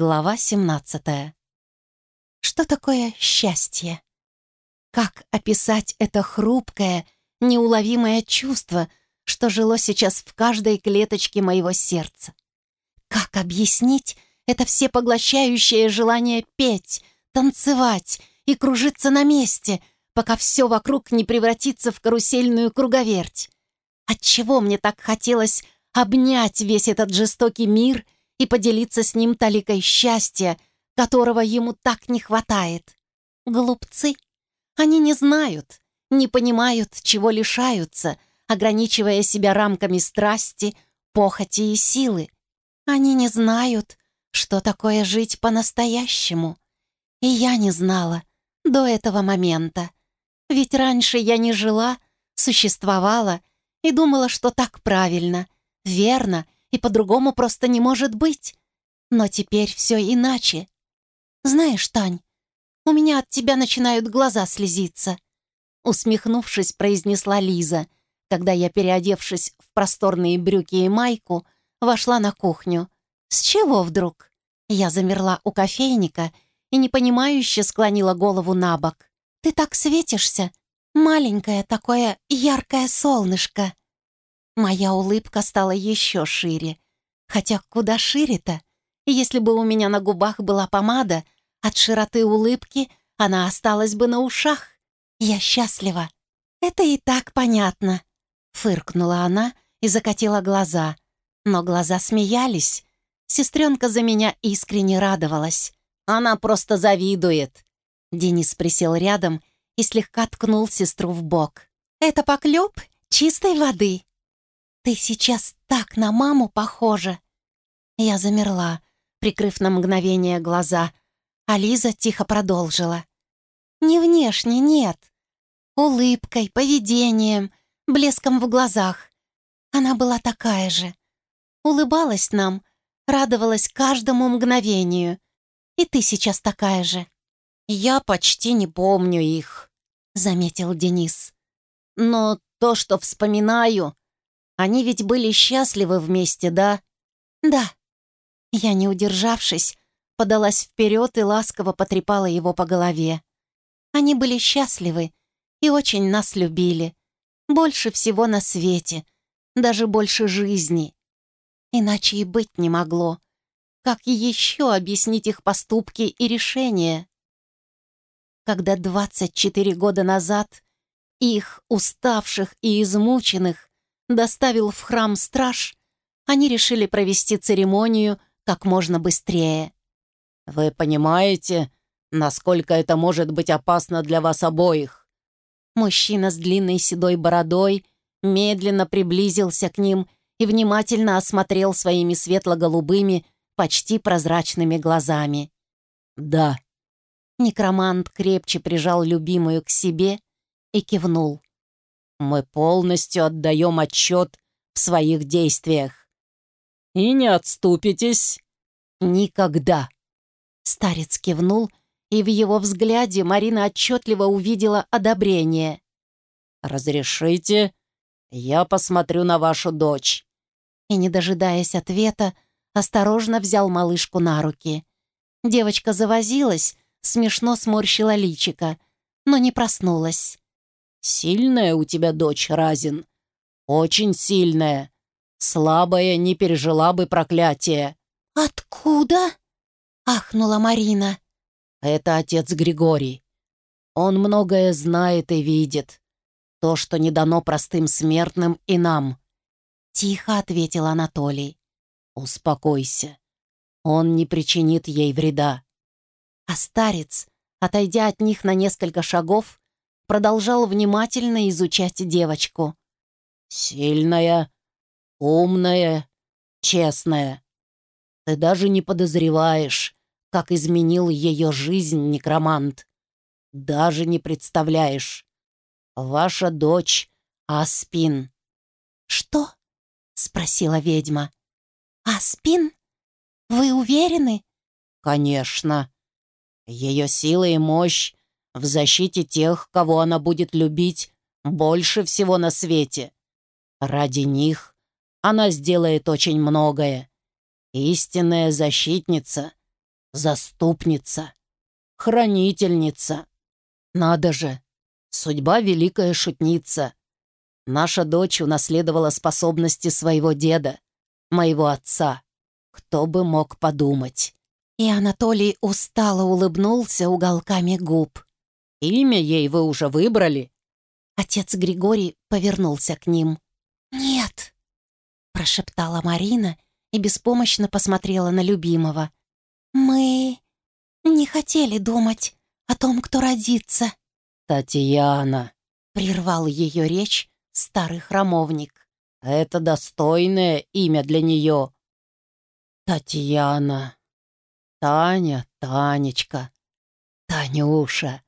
Глава 17. Что такое счастье? Как описать это хрупкое, неуловимое чувство, что жило сейчас в каждой клеточке моего сердца? Как объяснить это всепоглощающее желание петь, танцевать и кружиться на месте, пока все вокруг не превратится в карусельную круговерть? Отчего мне так хотелось обнять весь этот жестокий мир и поделиться с ним таликой счастья, которого ему так не хватает? Глупцы. Они не знают, не понимают, чего лишаются, ограничивая себя рамками страсти, похоти и силы. Они не знают, что такое жить по-настоящему. И я не знала до этого момента. Ведь раньше я не жила, существовала и думала, что так правильно, верно и по-другому просто не может быть. Но теперь все иначе. Знаешь, Тань, у меня от тебя начинают глаза слезиться. Усмехнувшись, произнесла Лиза, когда я, переодевшись в просторные брюки и майку, вошла на кухню. «С чего вдруг?» Я замерла у кофейника и непонимающе склонила голову на бок. «Ты так светишься! Маленькое такое яркое солнышко!» Моя улыбка стала еще шире. Хотя куда шире-то? Если бы у меня на губах была помада, от широты улыбки она осталась бы на ушах. Я счастлива. Это и так понятно. Фыркнула она и закатила глаза. Но глаза смеялись. Сестренка за меня искренне радовалась. Она просто завидует. Денис присел рядом и слегка ткнул сестру в бок. «Это поклёб чистой воды», «Ты сейчас так на маму похожа!» Я замерла, прикрыв на мгновение глаза, а Лиза тихо продолжила. «Не внешне, нет. Улыбкой, поведением, блеском в глазах. Она была такая же. Улыбалась нам, радовалась каждому мгновению. И ты сейчас такая же». «Я почти не помню их», — заметил Денис. «Но то, что вспоминаю, они ведь были счастливы вместе, да? Да. Я, не удержавшись, подалась вперед и ласково потрепала его по голове. Они были счастливы и очень нас любили. Больше всего на свете, даже больше жизни. Иначе и быть не могло. Как еще объяснить их поступки и решения? Когда 24 года назад их, уставших и измученных, доставил в храм страж, они решили провести церемонию как можно быстрее. «Вы понимаете, насколько это может быть опасно для вас обоих?» Мужчина с длинной седой бородой медленно приблизился к ним и внимательно осмотрел своими светло-голубыми, почти прозрачными глазами. «Да». Некромант крепче прижал любимую к себе и кивнул. Мы полностью отдаем отчет в своих действиях. И не отступитесь никогда. Старец кивнул, и в его взгляде Марина отчетливо увидела одобрение. «Разрешите, я посмотрю на вашу дочь». И, не дожидаясь ответа, осторожно взял малышку на руки. Девочка завозилась, смешно сморщила личика, но не проснулась. Сильная у тебя дочь, Разин. Очень сильная. Слабая не пережила бы проклятие. Откуда? Ахнула Марина. Это отец Григорий. Он многое знает и видит. То, что не дано простым смертным и нам. Тихо ответил Анатолий. Успокойся. Он не причинит ей вреда. А старец, отойдя от них на несколько шагов, продолжал внимательно изучать девочку. «Сильная, умная, честная. Ты даже не подозреваешь, как изменил ее жизнь некромант. Даже не представляешь. Ваша дочь Аспин». «Что?» — спросила ведьма. «Аспин? Вы уверены?» «Конечно. Ее сила и мощь в защите тех, кого она будет любить больше всего на свете. Ради них она сделает очень многое. Истинная защитница, Заступница, хранительница. Надо же, судьба великая шутница. Наша дочь унаследовала способности своего деда, моего отца. Кто бы мог подумать. И Анатолий устало улыбнулся уголками губ. «Имя ей вы уже выбрали?» Отец Григорий повернулся к ним. «Нет», — прошептала Марина и беспомощно посмотрела на любимого. «Мы не хотели думать о том, кто родится». «Татьяна», — прервал ее речь старый храмовник. «Это достойное имя для нее». «Татьяна», «Таня, Танечка, Танюша», —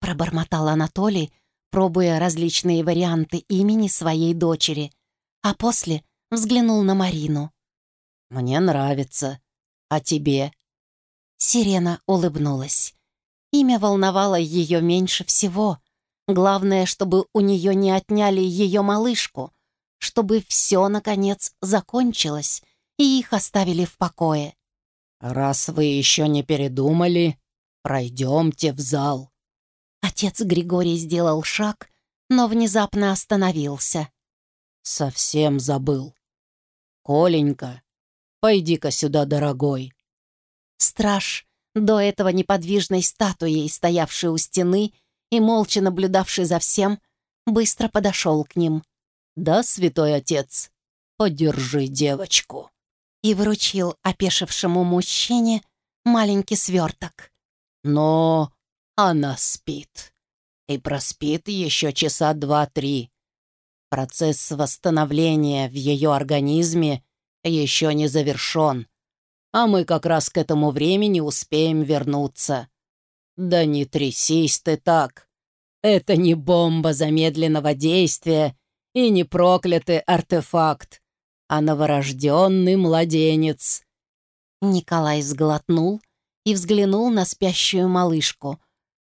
пробормотал Анатолий, пробуя различные варианты имени своей дочери, а после взглянул на Марину. «Мне нравится. А тебе?» Сирена улыбнулась. Имя волновало ее меньше всего. Главное, чтобы у нее не отняли ее малышку, чтобы все, наконец, закончилось, и их оставили в покое. «Раз вы еще не передумали, пройдемте в зал». Отец Григорий сделал шаг, но внезапно остановился. «Совсем забыл. Коленька, пойди-ка сюда, дорогой». Страж, до этого неподвижной статуей, стоявший у стены и молча наблюдавший за всем, быстро подошел к ним. «Да, святой отец, подержи девочку» и вручил опешившему мужчине маленький сверток. «Но она спит. И проспит еще часа два-три. Процесс восстановления в ее организме еще не завершен, а мы как раз к этому времени успеем вернуться. Да не трясись ты так. Это не бомба замедленного действия и не проклятый артефакт а новорожденный младенец». Николай сглотнул и взглянул на спящую малышку,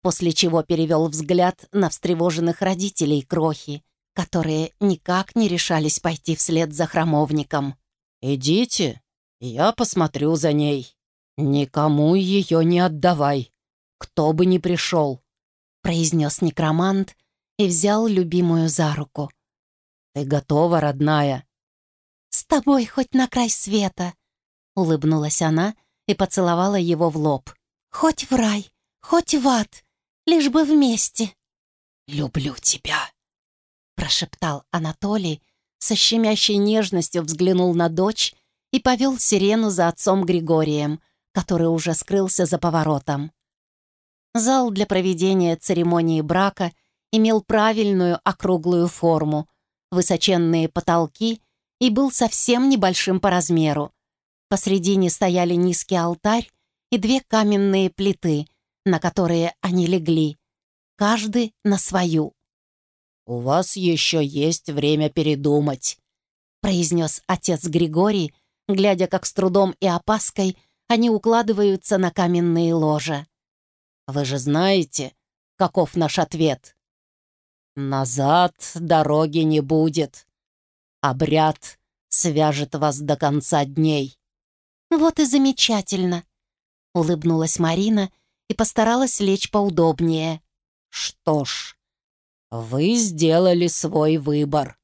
после чего перевел взгляд на встревоженных родителей Крохи, которые никак не решались пойти вслед за храмовником. «Идите, я посмотрю за ней. Никому ее не отдавай, кто бы ни пришел», произнес некромант и взял любимую за руку. «Ты готова, родная?» «С тобой хоть на край света!» Улыбнулась она и поцеловала его в лоб. «Хоть в рай, хоть в ад, лишь бы вместе!» «Люблю тебя!» Прошептал Анатолий, со щемящей нежностью взглянул на дочь и повел сирену за отцом Григорием, который уже скрылся за поворотом. Зал для проведения церемонии брака имел правильную округлую форму, высоченные потолки — и был совсем небольшим по размеру. Посредине стояли низкий алтарь и две каменные плиты, на которые они легли, каждый на свою. «У вас еще есть время передумать», — произнес отец Григорий, глядя, как с трудом и опаской они укладываются на каменные ложа. «Вы же знаете, каков наш ответ?» «Назад дороги не будет. Обряд свяжет вас до конца дней». «Вот и замечательно», — улыбнулась Марина и постаралась лечь поудобнее. «Что ж, вы сделали свой выбор».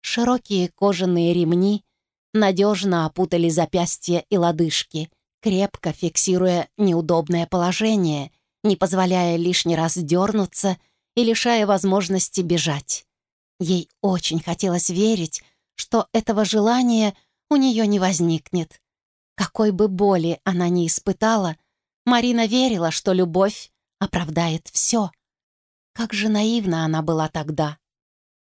Широкие кожаные ремни надежно опутали запястья и лодыжки, крепко фиксируя неудобное положение, не позволяя лишний раз дернуться и лишая возможности бежать. Ей очень хотелось верить, что этого желания у нее не возникнет. Какой бы боли она ни испытала, Марина верила, что любовь оправдает все. Как же наивна она была тогда.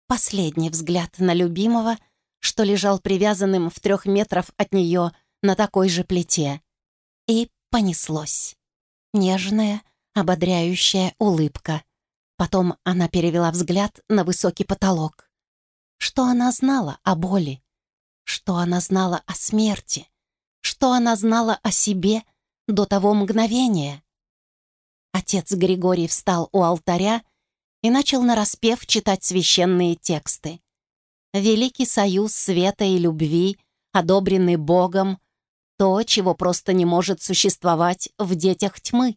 Последний взгляд на любимого, что лежал привязанным в трех метров от нее на такой же плите. И понеслось. Нежная, ободряющая улыбка. Потом она перевела взгляд на высокий потолок. Что она знала о боли? Что она знала о смерти? Что она знала о себе до того мгновения? Отец Григорий встал у алтаря и начал нараспев читать священные тексты. Великий союз света и любви, одобренный Богом, То, чего просто не может существовать в детях тьмы.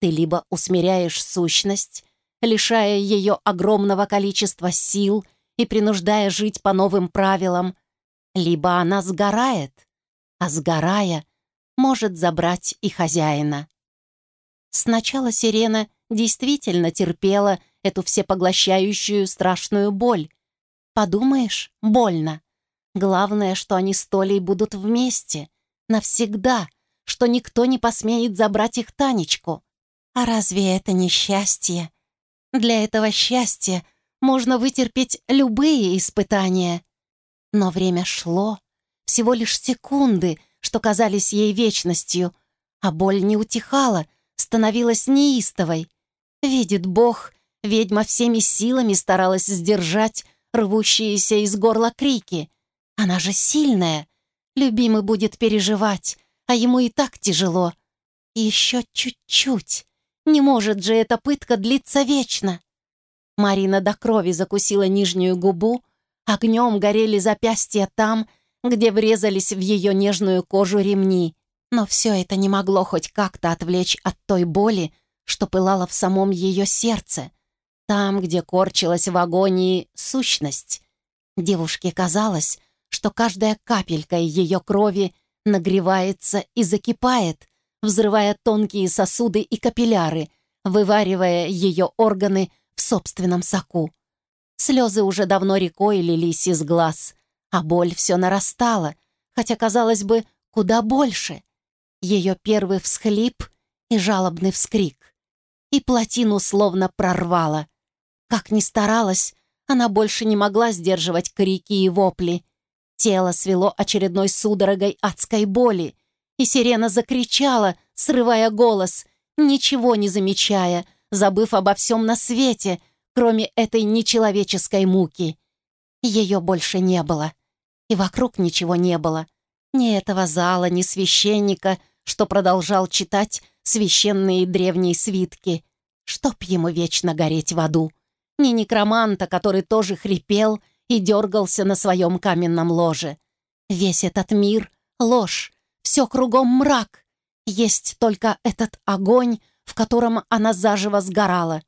Ты либо усмиряешь сущность, лишая ее огромного количества сил и принуждая жить по новым правилам, либо она сгорает, а сгорая, может забрать и хозяина. Сначала сирена действительно терпела эту всепоглощающую страшную боль. Подумаешь, больно. Главное, что они с Толей будут вместе, навсегда, что никто не посмеет забрать их Танечку. А разве это не счастье? Для этого счастья можно вытерпеть любые испытания. Но время шло, всего лишь секунды, что казались ей вечностью, а боль не утихала, становилась неистовой. Видит Бог, ведьма всеми силами старалась сдержать рвущиеся из горла крики. Она же сильная. Любимый будет переживать, а ему и так тяжело. еще чуть-чуть. Не может же эта пытка длиться вечно. Марина до крови закусила нижнюю губу, огнем горели запястья там, где врезались в ее нежную кожу ремни. Но все это не могло хоть как-то отвлечь от той боли, что пылала в самом ее сердце, там, где корчилась в агонии сущность. Девушке казалось, что каждая капелька ее крови нагревается и закипает, взрывая тонкие сосуды и капилляры, вываривая ее органы в собственном соку. Слезы уже давно рекой лились из глаз, а боль все нарастала, хотя, казалось бы, куда больше. Ее первый всхлип и жалобный вскрик. И плотину словно прорвала. Как ни старалась, она больше не могла сдерживать крики и вопли. Тело свело очередной судорогой адской боли, и сирена закричала, срывая голос, ничего не замечая, забыв обо всем на свете, кроме этой нечеловеческой муки. Ее больше не было, и вокруг ничего не было. Ни этого зала, ни священника, что продолжал читать священные древние свитки, чтоб ему вечно гореть в аду. Ни некроманта, который тоже хрипел и дергался на своем каменном ложе. Весь этот мир — ложь, все кругом мрак. Есть только этот огонь, в котором она заживо сгорала.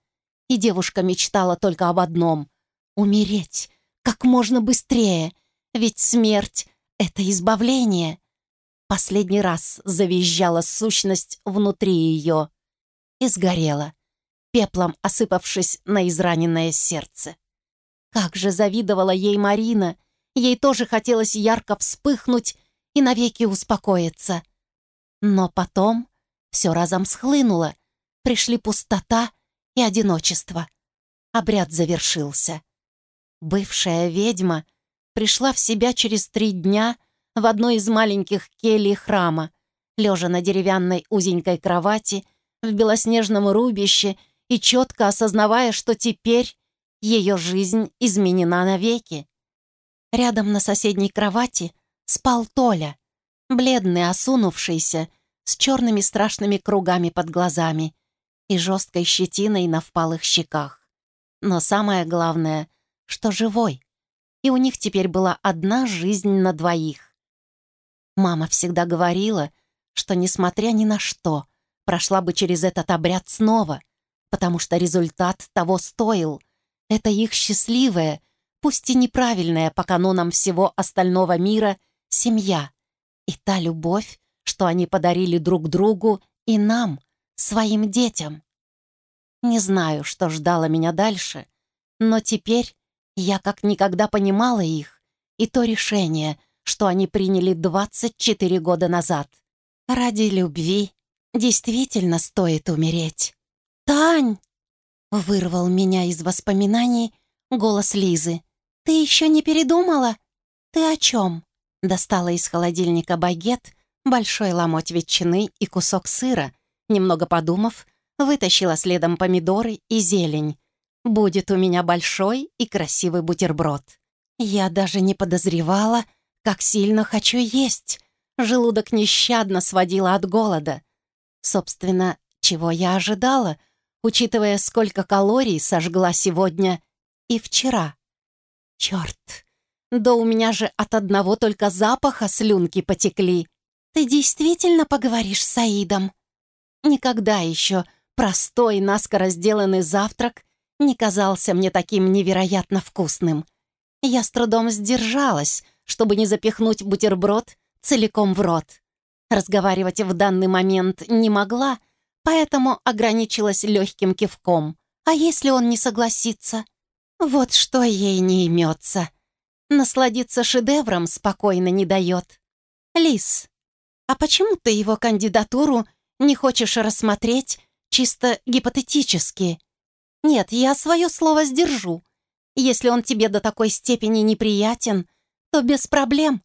И девушка мечтала только об одном — умереть как можно быстрее, ведь смерть — это избавление. Последний раз завизжала сущность внутри ее и сгорела, пеплом осыпавшись на израненное сердце. Как же завидовала ей Марина! Ей тоже хотелось ярко вспыхнуть и навеки успокоиться. Но потом все разом схлынуло, пришли пустота и одиночество. Обряд завершился. Бывшая ведьма пришла в себя через три дня в одной из маленьких келий храма, лежа на деревянной узенькой кровати, в белоснежном рубище и четко осознавая, что теперь ее жизнь изменена навеки. Рядом на соседней кровати спал Толя, бледный, осунувшийся, с черными страшными кругами под глазами и жесткой щетиной на впалых щеках. Но самое главное, что живой. И у них теперь была одна жизнь на двоих. Мама всегда говорила, что, несмотря ни на что, прошла бы через этот обряд снова, потому что результат того стоил — это их счастливая, пусть и неправильная по канонам всего остального мира, семья. И та любовь, что они подарили друг другу и нам, своим детям. Не знаю, что ждало меня дальше, но теперь я как никогда понимала их и то решение, что они приняли 24 года назад. Ради любви действительно стоит умереть. «Тань!» Вырвал меня из воспоминаний голос Лизы. «Ты еще не передумала? Ты о чем?» Достала из холодильника багет, большой ломоть ветчины и кусок сыра. Немного подумав, вытащила следом помидоры и зелень. Будет у меня большой и красивый бутерброд. Я даже не подозревала, как сильно хочу есть. Желудок нещадно сводила от голода. Собственно, чего я ожидала — учитывая, сколько калорий сожгла сегодня и вчера. Черт, да у меня же от одного только запаха слюнки потекли. Ты действительно поговоришь с Саидом? Никогда еще простой, наскоро сделанный завтрак не казался мне таким невероятно вкусным. Я с трудом сдержалась, чтобы не запихнуть бутерброд целиком в рот. Разговаривать в данный момент не могла, поэтому ограничилась легким кивком. А если он не согласится? Вот что ей не имется. Насладиться шедевром спокойно не дает. Лис, а почему ты его кандидатуру не хочешь рассмотреть чисто гипотетически? Нет, я свое слово сдержу. Если он тебе до такой степени неприятен, то без проблем.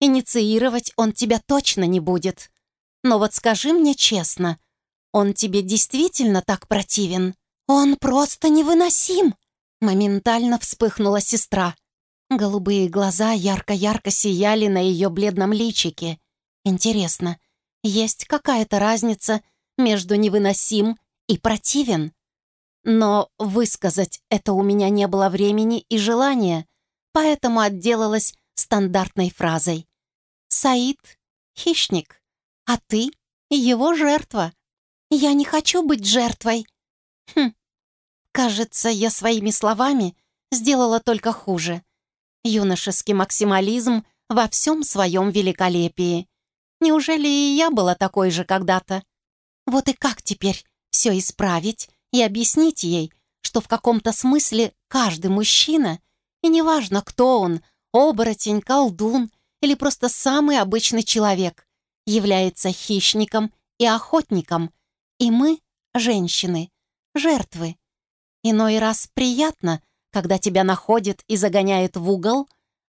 Инициировать он тебя точно не будет. Но вот скажи мне честно, он тебе действительно так противен? Он просто невыносим!» Моментально вспыхнула сестра. Голубые глаза ярко-ярко сияли на ее бледном личике. Интересно, есть какая-то разница между невыносим и противен? Но высказать это у меня не было времени и желания, поэтому отделалась стандартной фразой. «Саид — хищник, а ты — его жертва. Я не хочу быть жертвой». Хм, кажется, я своими словами сделала только хуже. Юношеский максимализм во всем своем великолепии. Неужели и я была такой же когда-то? Вот и как теперь все исправить и объяснить ей, что в каком-то смысле каждый мужчина, и неважно, кто он, оборотень, колдун или просто самый обычный человек, является хищником и охотником, и мы, женщины, жертвы. Иной раз приятно, когда тебя находит и загоняет в угол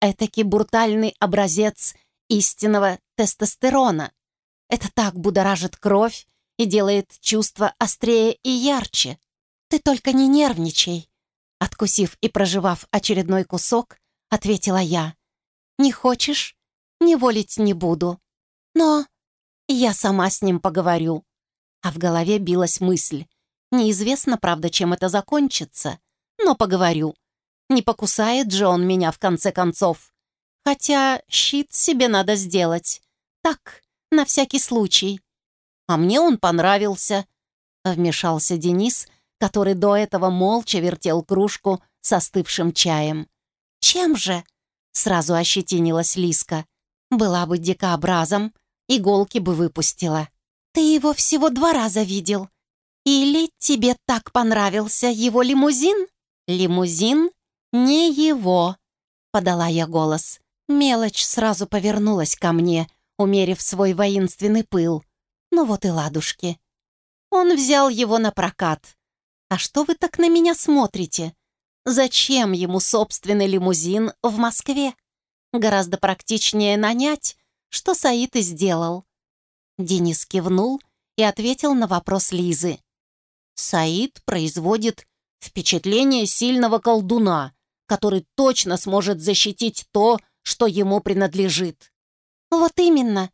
этакий брутальный образец истинного тестостерона. Это так будоражит кровь и делает чувства острее и ярче. Ты только не нервничай. Откусив и проживав очередной кусок, ответила я. Не хочешь? Не волить не буду. Но я сама с ним поговорю. А в голове билась мысль. Неизвестно, правда, чем это закончится, но поговорю. Не покусает же он меня в конце концов. Хотя щит себе надо сделать. Так, на всякий случай. А мне он понравился. Вмешался Денис, который до этого молча вертел кружку с остывшим чаем. «Чем же?» — сразу ощетинилась Лиска. «Была бы дикообразом, иголки бы выпустила. Ты его всего два раза видел. Или тебе так понравился его лимузин?» «Лимузин не его», — подала я голос. Мелочь сразу повернулась ко мне, умерив свой воинственный пыл. Ну вот и ладушки. Он взял его на прокат. А что вы так на меня смотрите? Зачем ему собственный лимузин в Москве? Гораздо практичнее нанять, что Саид и сделал. Денис кивнул и ответил на вопрос Лизы. Саид производит впечатление сильного колдуна, который точно сможет защитить то, что ему принадлежит. Вот именно.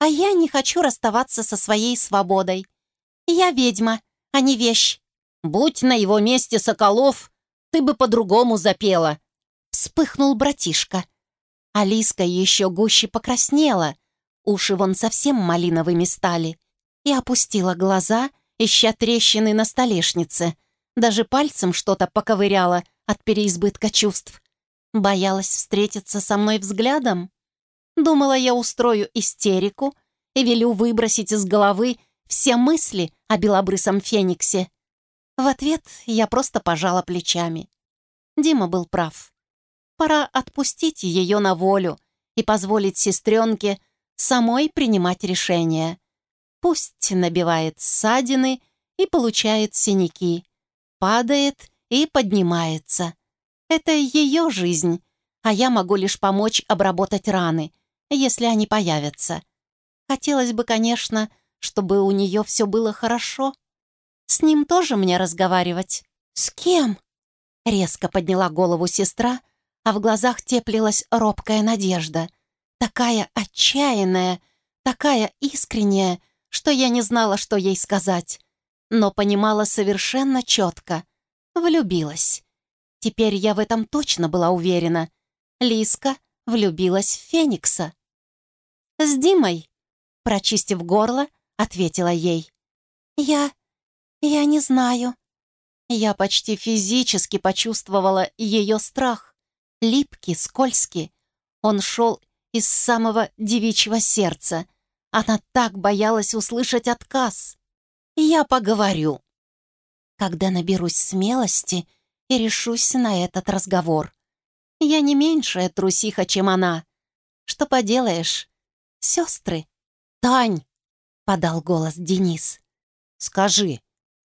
А я не хочу расставаться со своей свободой. Я ведьма, а не вещь. Будь на его месте Соколов, ты бы по-другому запела. Вспыхнул братишка. Алиска еще гуще покраснела, уши вон совсем малиновыми стали, и опустила глаза, ища трещины на столешнице. Даже пальцем что-то поковыряла от переизбытка чувств. Боялась встретиться со мной взглядом? Думала, я устрою истерику и велю выбросить из головы все мысли о белобрысом фениксе. В ответ я просто пожала плечами. Дима был прав. Пора отпустить ее на волю и позволить сестренке самой принимать решения. Пусть набивает ссадины и получает синяки, падает и поднимается. Это ее жизнь, а я могу лишь помочь обработать раны, если они появятся. Хотелось бы, конечно, чтобы у нее все было хорошо. С ним тоже мне разговаривать. С кем? Резко подняла голову сестра, а в глазах теплилась робкая надежда. Такая отчаянная, такая искренняя, что я не знала, что ей сказать, но понимала совершенно четко. Влюбилась. Теперь я в этом точно была уверена. Лиска влюбилась в Феникса. «С Димой», Прочистив горло, ответила ей. «Я... я не знаю». Я почти физически почувствовала ее страх. Липкий, скользкий. Он шел из самого девичьего сердца. Она так боялась услышать отказ. «Я поговорю», когда наберусь смелости и решусь на этот разговор. Я не меньшая трусиха, чем она. Что поделаешь? Сестры. «Тань!» — подал голос Денис. «Скажи,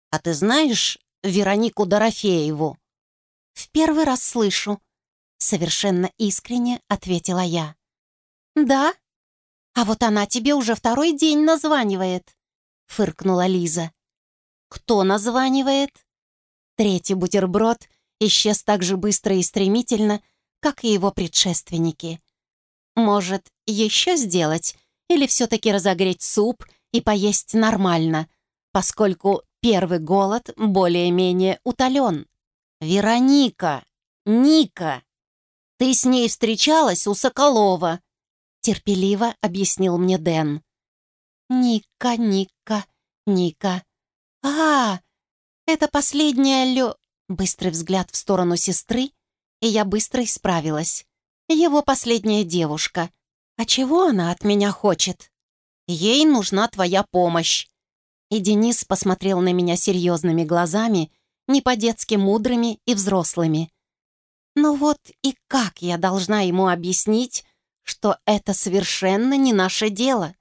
а ты знаешь Веронику Дорофееву?» «В первый раз слышу», — совершенно искренне ответила я. «Да? А вот она тебе уже второй день названивает», — фыркнула Лиза. Кто названивает? Третий бутерброд исчез так же быстро и стремительно, как и его предшественники. Может, еще сделать или все-таки разогреть суп и поесть нормально, поскольку первый голод более-менее утолен. «Вероника! Ника! Ты с ней встречалась у Соколова!» терпеливо объяснил мне Дэн. «Ника, Ника, Ника. «А, это последняя лё...» Быстрый взгляд в сторону сестры, и я быстро исправилась. Его последняя девушка. А чего она от меня хочет? Ей нужна твоя помощь. И Денис посмотрел на меня серьезными глазами, не по-детски мудрыми и взрослыми. Ну вот и как я должна ему объяснить, что это совершенно не наше дело,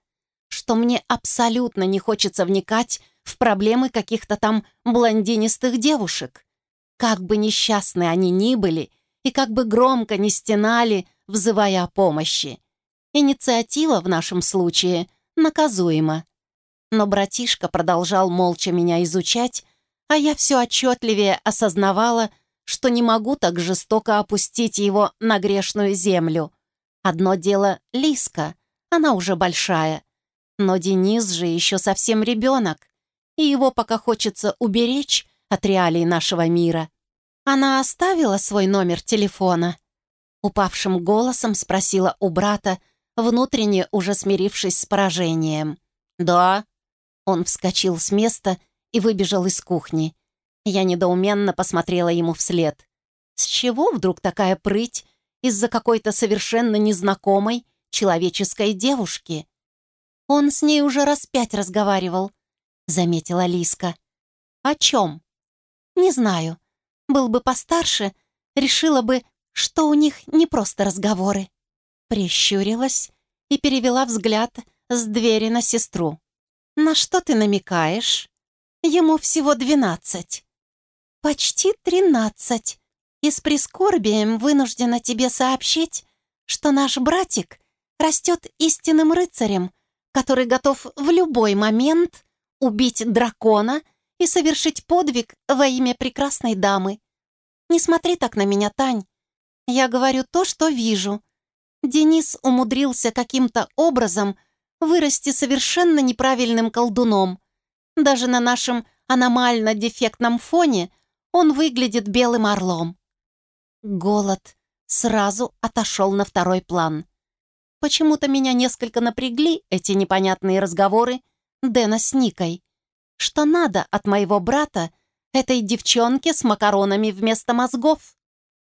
что мне абсолютно не хочется вникать в проблемы каких-то там блондинистых девушек. Как бы несчастны они ни были и как бы громко не стенали, взывая о помощи. Инициатива в нашем случае наказуема. Но братишка продолжал молча меня изучать, а я все отчетливее осознавала, что не могу так жестоко опустить его на грешную землю. Одно дело — Лиска, она уже большая. Но Денис же еще совсем ребенок и его пока хочется уберечь от реалий нашего мира. Она оставила свой номер телефона. Упавшим голосом спросила у брата, внутренне уже смирившись с поражением. «Да». Он вскочил с места и выбежал из кухни. Я недоуменно посмотрела ему вслед. С чего вдруг такая прыть из-за какой-то совершенно незнакомой человеческой девушки? Он с ней уже раз пять разговаривал, заметила Лиска. «О чем?» «Не знаю. Был бы постарше, решила бы, что у них не просто разговоры». Прищурилась и перевела взгляд с двери на сестру. «На что ты намекаешь? Ему всего двенадцать». «Почти тринадцать. И с прискорбием вынуждена тебе сообщить, что наш братик растет истинным рыцарем, который готов в любой момент убить дракона и совершить подвиг во имя прекрасной дамы. Не смотри так на меня, Тань. Я говорю то, что вижу. Денис умудрился каким-то образом вырасти совершенно неправильным колдуном. Даже на нашем аномально дефектном фоне он выглядит белым орлом. Голод сразу отошел на второй план. Почему-то меня несколько напрягли эти непонятные разговоры Дэна с Никой. Что надо от моего брата этой девчонке с макаронами вместо мозгов?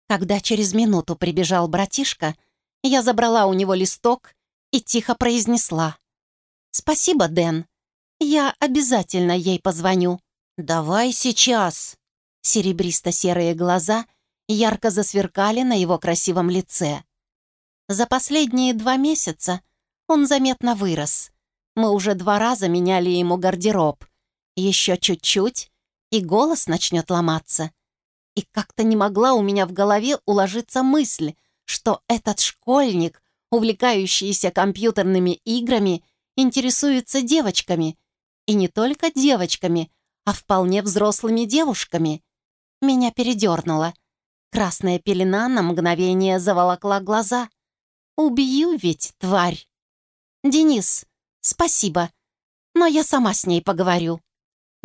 Когда через минуту прибежал братишка, я забрала у него листок и тихо произнесла. «Спасибо, Дэн. Я обязательно ей позвоню». «Давай сейчас». Серебристо-серые глаза ярко засверкали на его красивом лице. За последние два месяца он заметно вырос. Мы уже два раза меняли ему гардероб. Еще чуть-чуть, и голос начнет ломаться. И как-то не могла у меня в голове уложиться мысль, что этот школьник, увлекающийся компьютерными играми, интересуется девочками. И не только девочками, а вполне взрослыми девушками. Меня передернуло. Красная пелена на мгновение заволокла глаза. «Убью ведь, тварь!» «Денис, «Спасибо, но я сама с ней поговорю».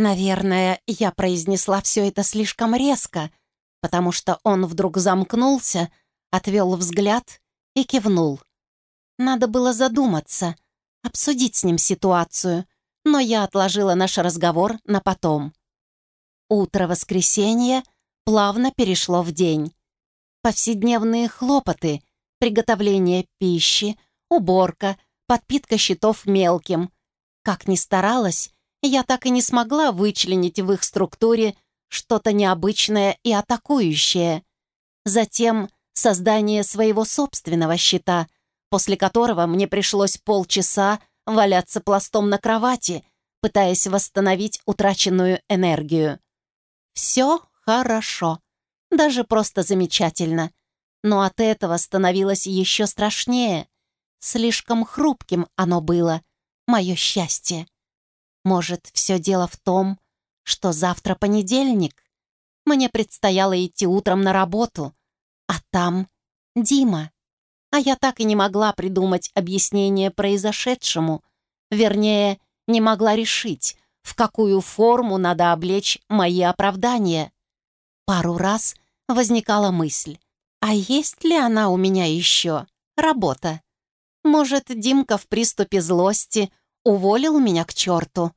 Наверное, я произнесла все это слишком резко, потому что он вдруг замкнулся, отвел взгляд и кивнул. Надо было задуматься, обсудить с ним ситуацию, но я отложила наш разговор на потом. Утро воскресенья плавно перешло в день. Повседневные хлопоты, приготовление пищи, уборка, подпитка щитов мелким. Как ни старалась, я так и не смогла вычленить в их структуре что-то необычное и атакующее. Затем создание своего собственного щита, после которого мне пришлось полчаса валяться пластом на кровати, пытаясь восстановить утраченную энергию. Все хорошо, даже просто замечательно. Но от этого становилось еще страшнее. Слишком хрупким оно было, мое счастье. Может, все дело в том, что завтра понедельник. Мне предстояло идти утром на работу, а там Дима. А я так и не могла придумать объяснение произошедшему. Вернее, не могла решить, в какую форму надо облечь мои оправдания. Пару раз возникала мысль, а есть ли она у меня еще? Работа. Может, Димка в приступе злости уволил меня к черту?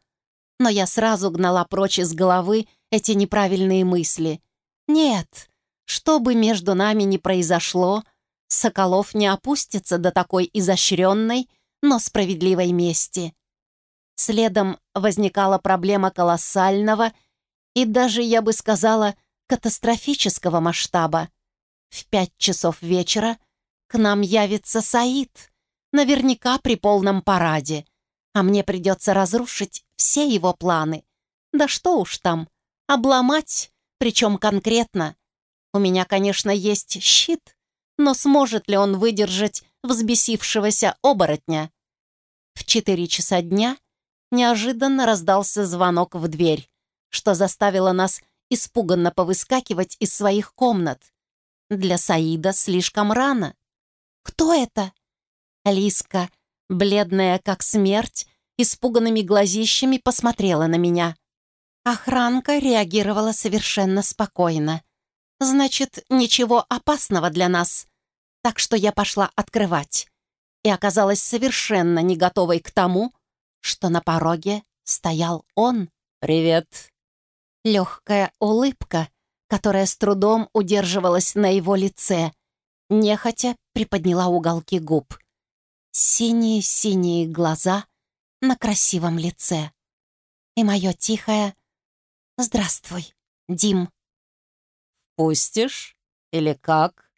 Но я сразу гнала прочь из головы эти неправильные мысли. Нет, что бы между нами ни произошло, Соколов не опустится до такой изощренной, но справедливой мести. Следом возникала проблема колоссального и даже, я бы сказала, катастрофического масштаба. В пять часов вечера к нам явится Саид, наверняка при полном параде, а мне придется разрушить все его планы. Да что уж там, обломать, причем конкретно. У меня, конечно, есть щит, но сможет ли он выдержать взбесившегося оборотня? В четыре часа дня неожиданно раздался звонок в дверь, что заставило нас испуганно повыскакивать из своих комнат. Для Саида слишком рано. «Кто это?» Лиска, бледная как смерть, испуганными глазищами посмотрела на меня. Охранка реагировала совершенно спокойно. Значит, ничего опасного для нас. Так что я пошла открывать. И оказалась совершенно не готовой к тому, что на пороге стоял он. «Привет». Легкая улыбка, которая с трудом удерживалась на его лице, нехотя приподняла уголки губ. Синие-синие глаза на красивом лице. И мое тихое «Здравствуй, Дим». «Пустишь? Или как?»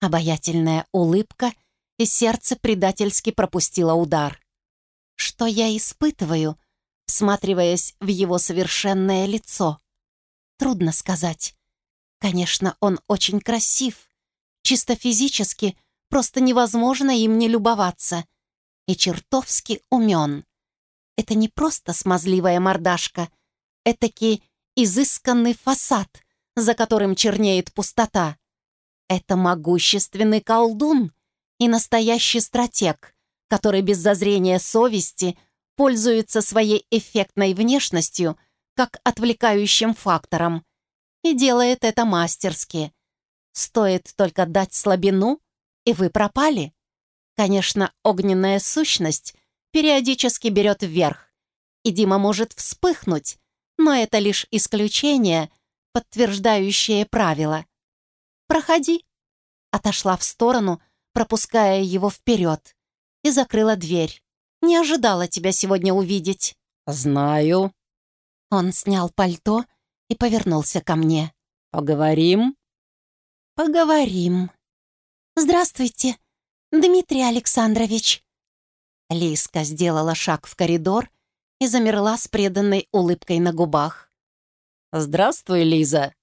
Обаятельная улыбка, и сердце предательски пропустило удар. Что я испытываю, всматриваясь в его совершенное лицо? Трудно сказать. Конечно, он очень красив. Чисто физически просто невозможно им не любоваться. И чертовски умен. Это не просто смазливая мордашка, этакий изысканный фасад — за которым чернеет пустота. Это могущественный колдун и настоящий стратег, который без зазрения совести пользуется своей эффектной внешностью как отвлекающим фактором и делает это мастерски. Стоит только дать слабину, и вы пропали. Конечно, огненная сущность периодически берет вверх, и Дима может вспыхнуть, но это лишь исключение — подтверждающее правило. «Проходи», — отошла в сторону, пропуская его вперед, и закрыла дверь. «Не ожидала тебя сегодня увидеть». «Знаю». Он снял пальто и повернулся ко мне. «Поговорим?» «Поговорим. Здравствуйте, Дмитрий Александрович». Лиска сделала шаг в коридор и замерла с преданной улыбкой на губах. «Здравствуй, Лиза!»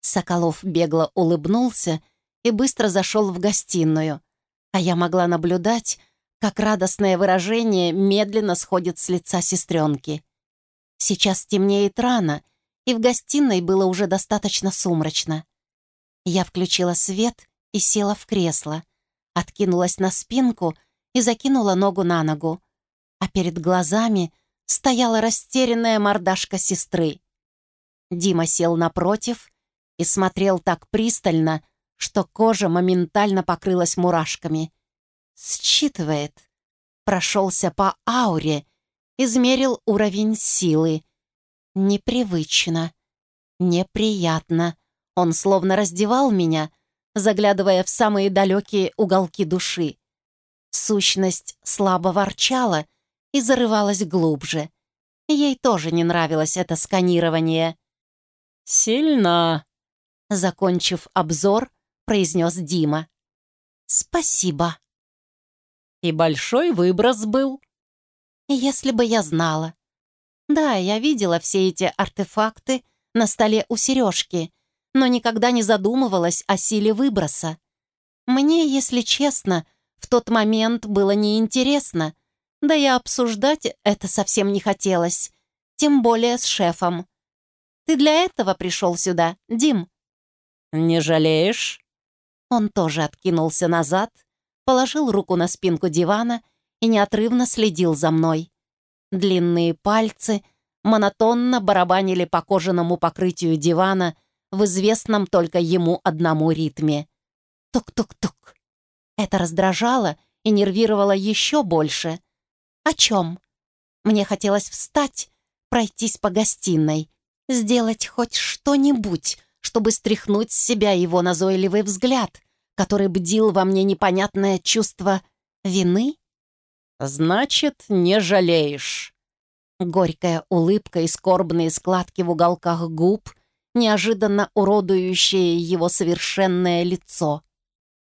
Соколов бегло улыбнулся и быстро зашел в гостиную, а я могла наблюдать, как радостное выражение медленно сходит с лица сестренки. Сейчас темнеет рано, и в гостиной было уже достаточно сумрачно. Я включила свет и села в кресло, откинулась на спинку и закинула ногу на ногу, а перед глазами стояла растерянная мордашка сестры. Дима сел напротив и смотрел так пристально, что кожа моментально покрылась мурашками. Считывает. Прошелся по ауре, измерил уровень силы. Непривычно, неприятно. Он словно раздевал меня, заглядывая в самые далекие уголки души. Сущность слабо ворчала и зарывалась глубже. Ей тоже не нравилось это сканирование. «Сильно!» Закончив обзор, произнес Дима. «Спасибо». «И большой выброс был?» «Если бы я знала». Да, я видела все эти артефакты на столе у сережки, но никогда не задумывалась о силе выброса. Мне, если честно, в тот момент было неинтересно, да и обсуждать это совсем не хотелось, тем более с шефом. «Ты для этого пришел сюда, Дим?» «Не жалеешь?» Он тоже откинулся назад, положил руку на спинку дивана и неотрывно следил за мной. Длинные пальцы монотонно барабанили по кожаному покрытию дивана в известном только ему одному ритме. Тук-тук-тук. Это раздражало и нервировало еще больше. О чем? Мне хотелось встать, пройтись по гостиной, сделать хоть что-нибудь, чтобы стряхнуть с себя его назойливый взгляд, который бдил во мне непонятное чувство вины? «Значит, не жалеешь». Горькая улыбка и скорбные складки в уголках губ, неожиданно уродующие его совершенное лицо.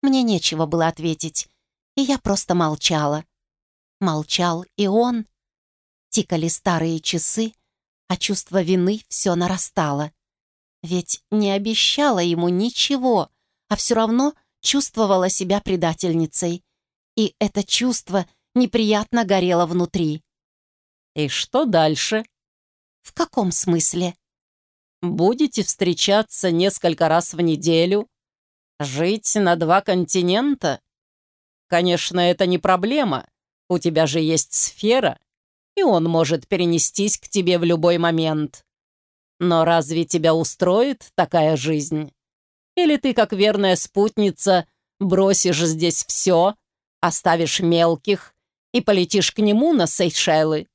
Мне нечего было ответить, и я просто молчала. Молчал и он. Тикали старые часы, а чувство вины все нарастало. Ведь не обещала ему ничего, а все равно чувствовала себя предательницей. И это чувство неприятно горело внутри. «И что дальше?» «В каком смысле?» «Будете встречаться несколько раз в неделю? Жить на два континента? Конечно, это не проблема. У тебя же есть сфера, и он может перенестись к тебе в любой момент. Но разве тебя устроит такая жизнь? Или ты, как верная спутница, бросишь здесь все, оставишь мелких и полетишь к нему на Сейшелы?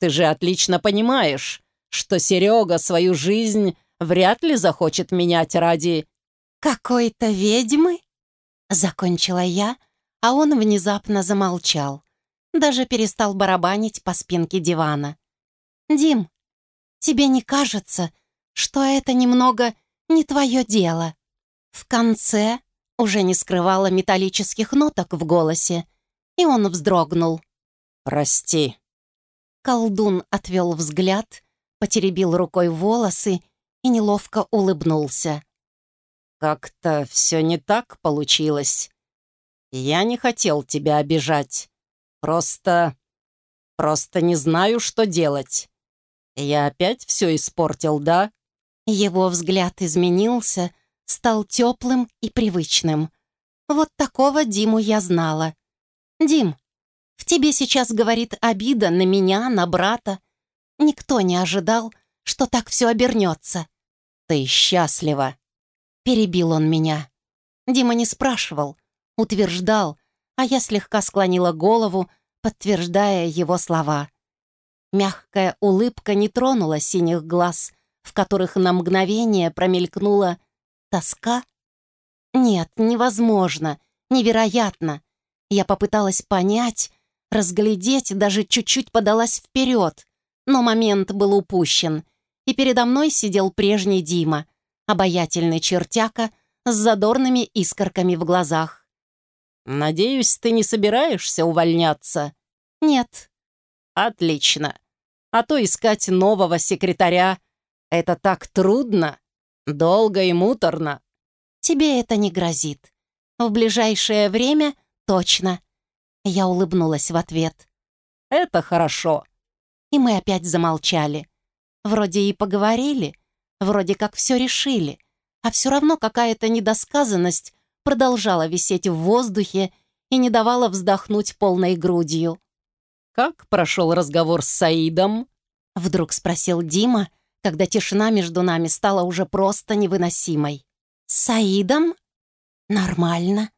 Ты же отлично понимаешь, что Серега свою жизнь вряд ли захочет менять ради... «Какой-то ведьмы?» Закончила я, а он внезапно замолчал. Даже перестал барабанить по спинке дивана. «Дим, тебе не кажется, что это немного не твое дело?» В конце уже не скрывала металлических ноток в голосе, и он вздрогнул. «Прости». Колдун отвел взгляд, потеребил рукой волосы и неловко улыбнулся. «Как-то все не так получилось. Я не хотел тебя обижать. Просто... просто не знаю, что делать. Я опять все испортил, да?» Его взгляд изменился, стал теплым и привычным. Вот такого Диму я знала. «Дим, в тебе сейчас говорит обида на меня, на брата. Никто не ожидал, что так все обернется. Ты счастлива!» Перебил он меня. Дима не спрашивал, утверждал, а я слегка склонила голову, подтверждая его слова. Мягкая улыбка не тронула синих глаз, в которых на мгновение промелькнула тоска. Нет, невозможно, невероятно. Я попыталась понять, разглядеть, даже чуть-чуть подалась вперед, но момент был упущен, и передо мной сидел прежний Дима, обаятельный чертяка с задорными искорками в глазах. «Надеюсь, ты не собираешься увольняться?» «Нет». «Отлично. А то искать нового секретаря — это так трудно, долго и муторно». «Тебе это не грозит. В ближайшее время точно». Я улыбнулась в ответ. «Это хорошо». И мы опять замолчали. Вроде и поговорили, вроде как все решили, а все равно какая-то недосказанность продолжала висеть в воздухе и не давала вздохнуть полной грудью. «Как прошел разговор с Саидом?» Вдруг спросил Дима, когда тишина между нами стала уже просто невыносимой. «С Саидом? Нормально».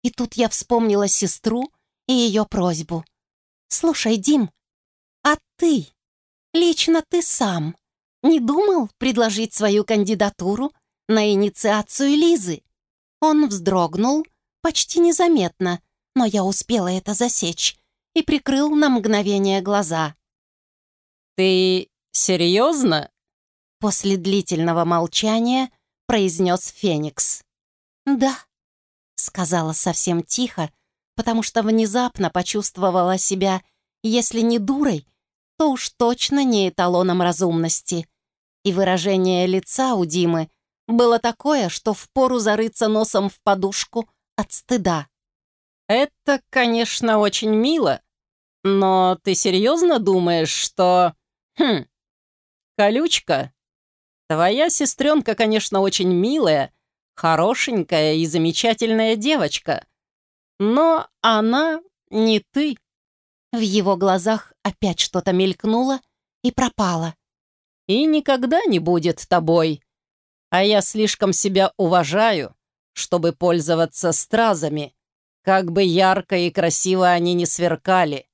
И тут я вспомнила сестру и ее просьбу. «Слушай, Дим, а ты, лично ты сам, не думал предложить свою кандидатуру на инициацию Лизы?» Он вздрогнул почти незаметно, но я успела это засечь и прикрыл на мгновение глаза. «Ты серьезно?» После длительного молчания произнес Феникс. «Да», — сказала совсем тихо, потому что внезапно почувствовала себя, если не дурой, то уж точно не эталоном разумности. И выражение лица у Димы было такое, что впору зарыться носом в подушку от стыда. «Это, конечно, очень мило, но ты серьезно думаешь, что... Хм, колючка? Твоя сестренка, конечно, очень милая, хорошенькая и замечательная девочка, но она не ты». В его глазах опять что-то мелькнуло и пропало. «И никогда не будет тобой. А я слишком себя уважаю, чтобы пользоваться стразами, как бы ярко и красиво они ни сверкали.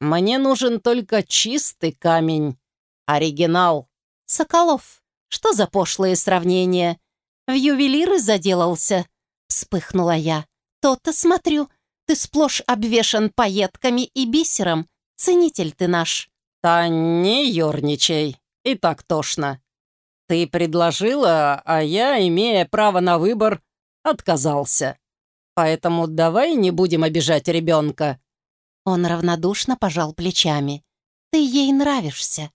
Мне нужен только чистый камень, оригинал». «Соколов, что за пошлые сравнения? В ювелиры заделался?» Вспыхнула я. «То-то смотрю, ты сплошь обвешан пайетками и бисером. Ценитель ты наш». «Та не ерничай, и так тошно. Ты предложила, а я, имея право на выбор, отказался. Поэтому давай не будем обижать ребенка». Он равнодушно пожал плечами. «Ты ей нравишься.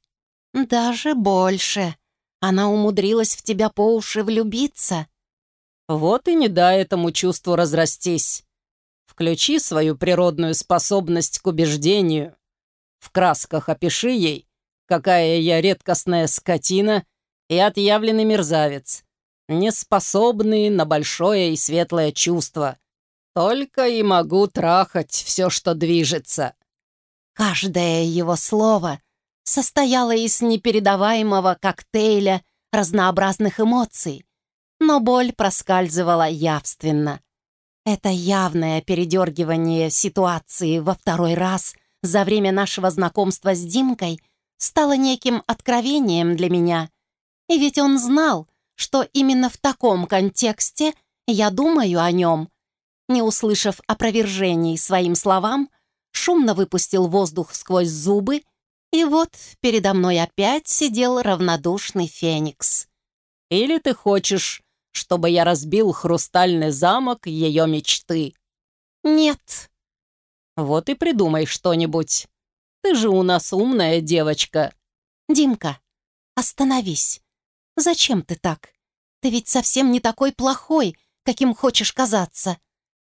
Даже больше. Она умудрилась в тебя по уши влюбиться». «Вот и не дай этому чувству разрастись. Включи свою природную способность к убеждению. В красках опиши ей, какая я редкостная скотина и отъявленный мерзавец, не способный на большое и светлое чувство. Только и могу трахать все, что движется». Каждое его слово состояло из непередаваемого коктейля разнообразных эмоций, но боль проскальзывала явственно. Это явное передергивание ситуации во второй раз за время нашего знакомства с Димкой стало неким откровением для меня. И ведь он знал, что именно в таком контексте я думаю о нем. Не услышав опровержений своим словам, шумно выпустил воздух сквозь зубы, и вот передо мной опять сидел равнодушный Феникс. «Или ты хочешь, чтобы я разбил хрустальный замок ее мечты?» «Нет». «Вот и придумай что-нибудь. Ты же у нас умная девочка». «Димка, остановись. Зачем ты так? Ты ведь совсем не такой плохой, каким хочешь казаться».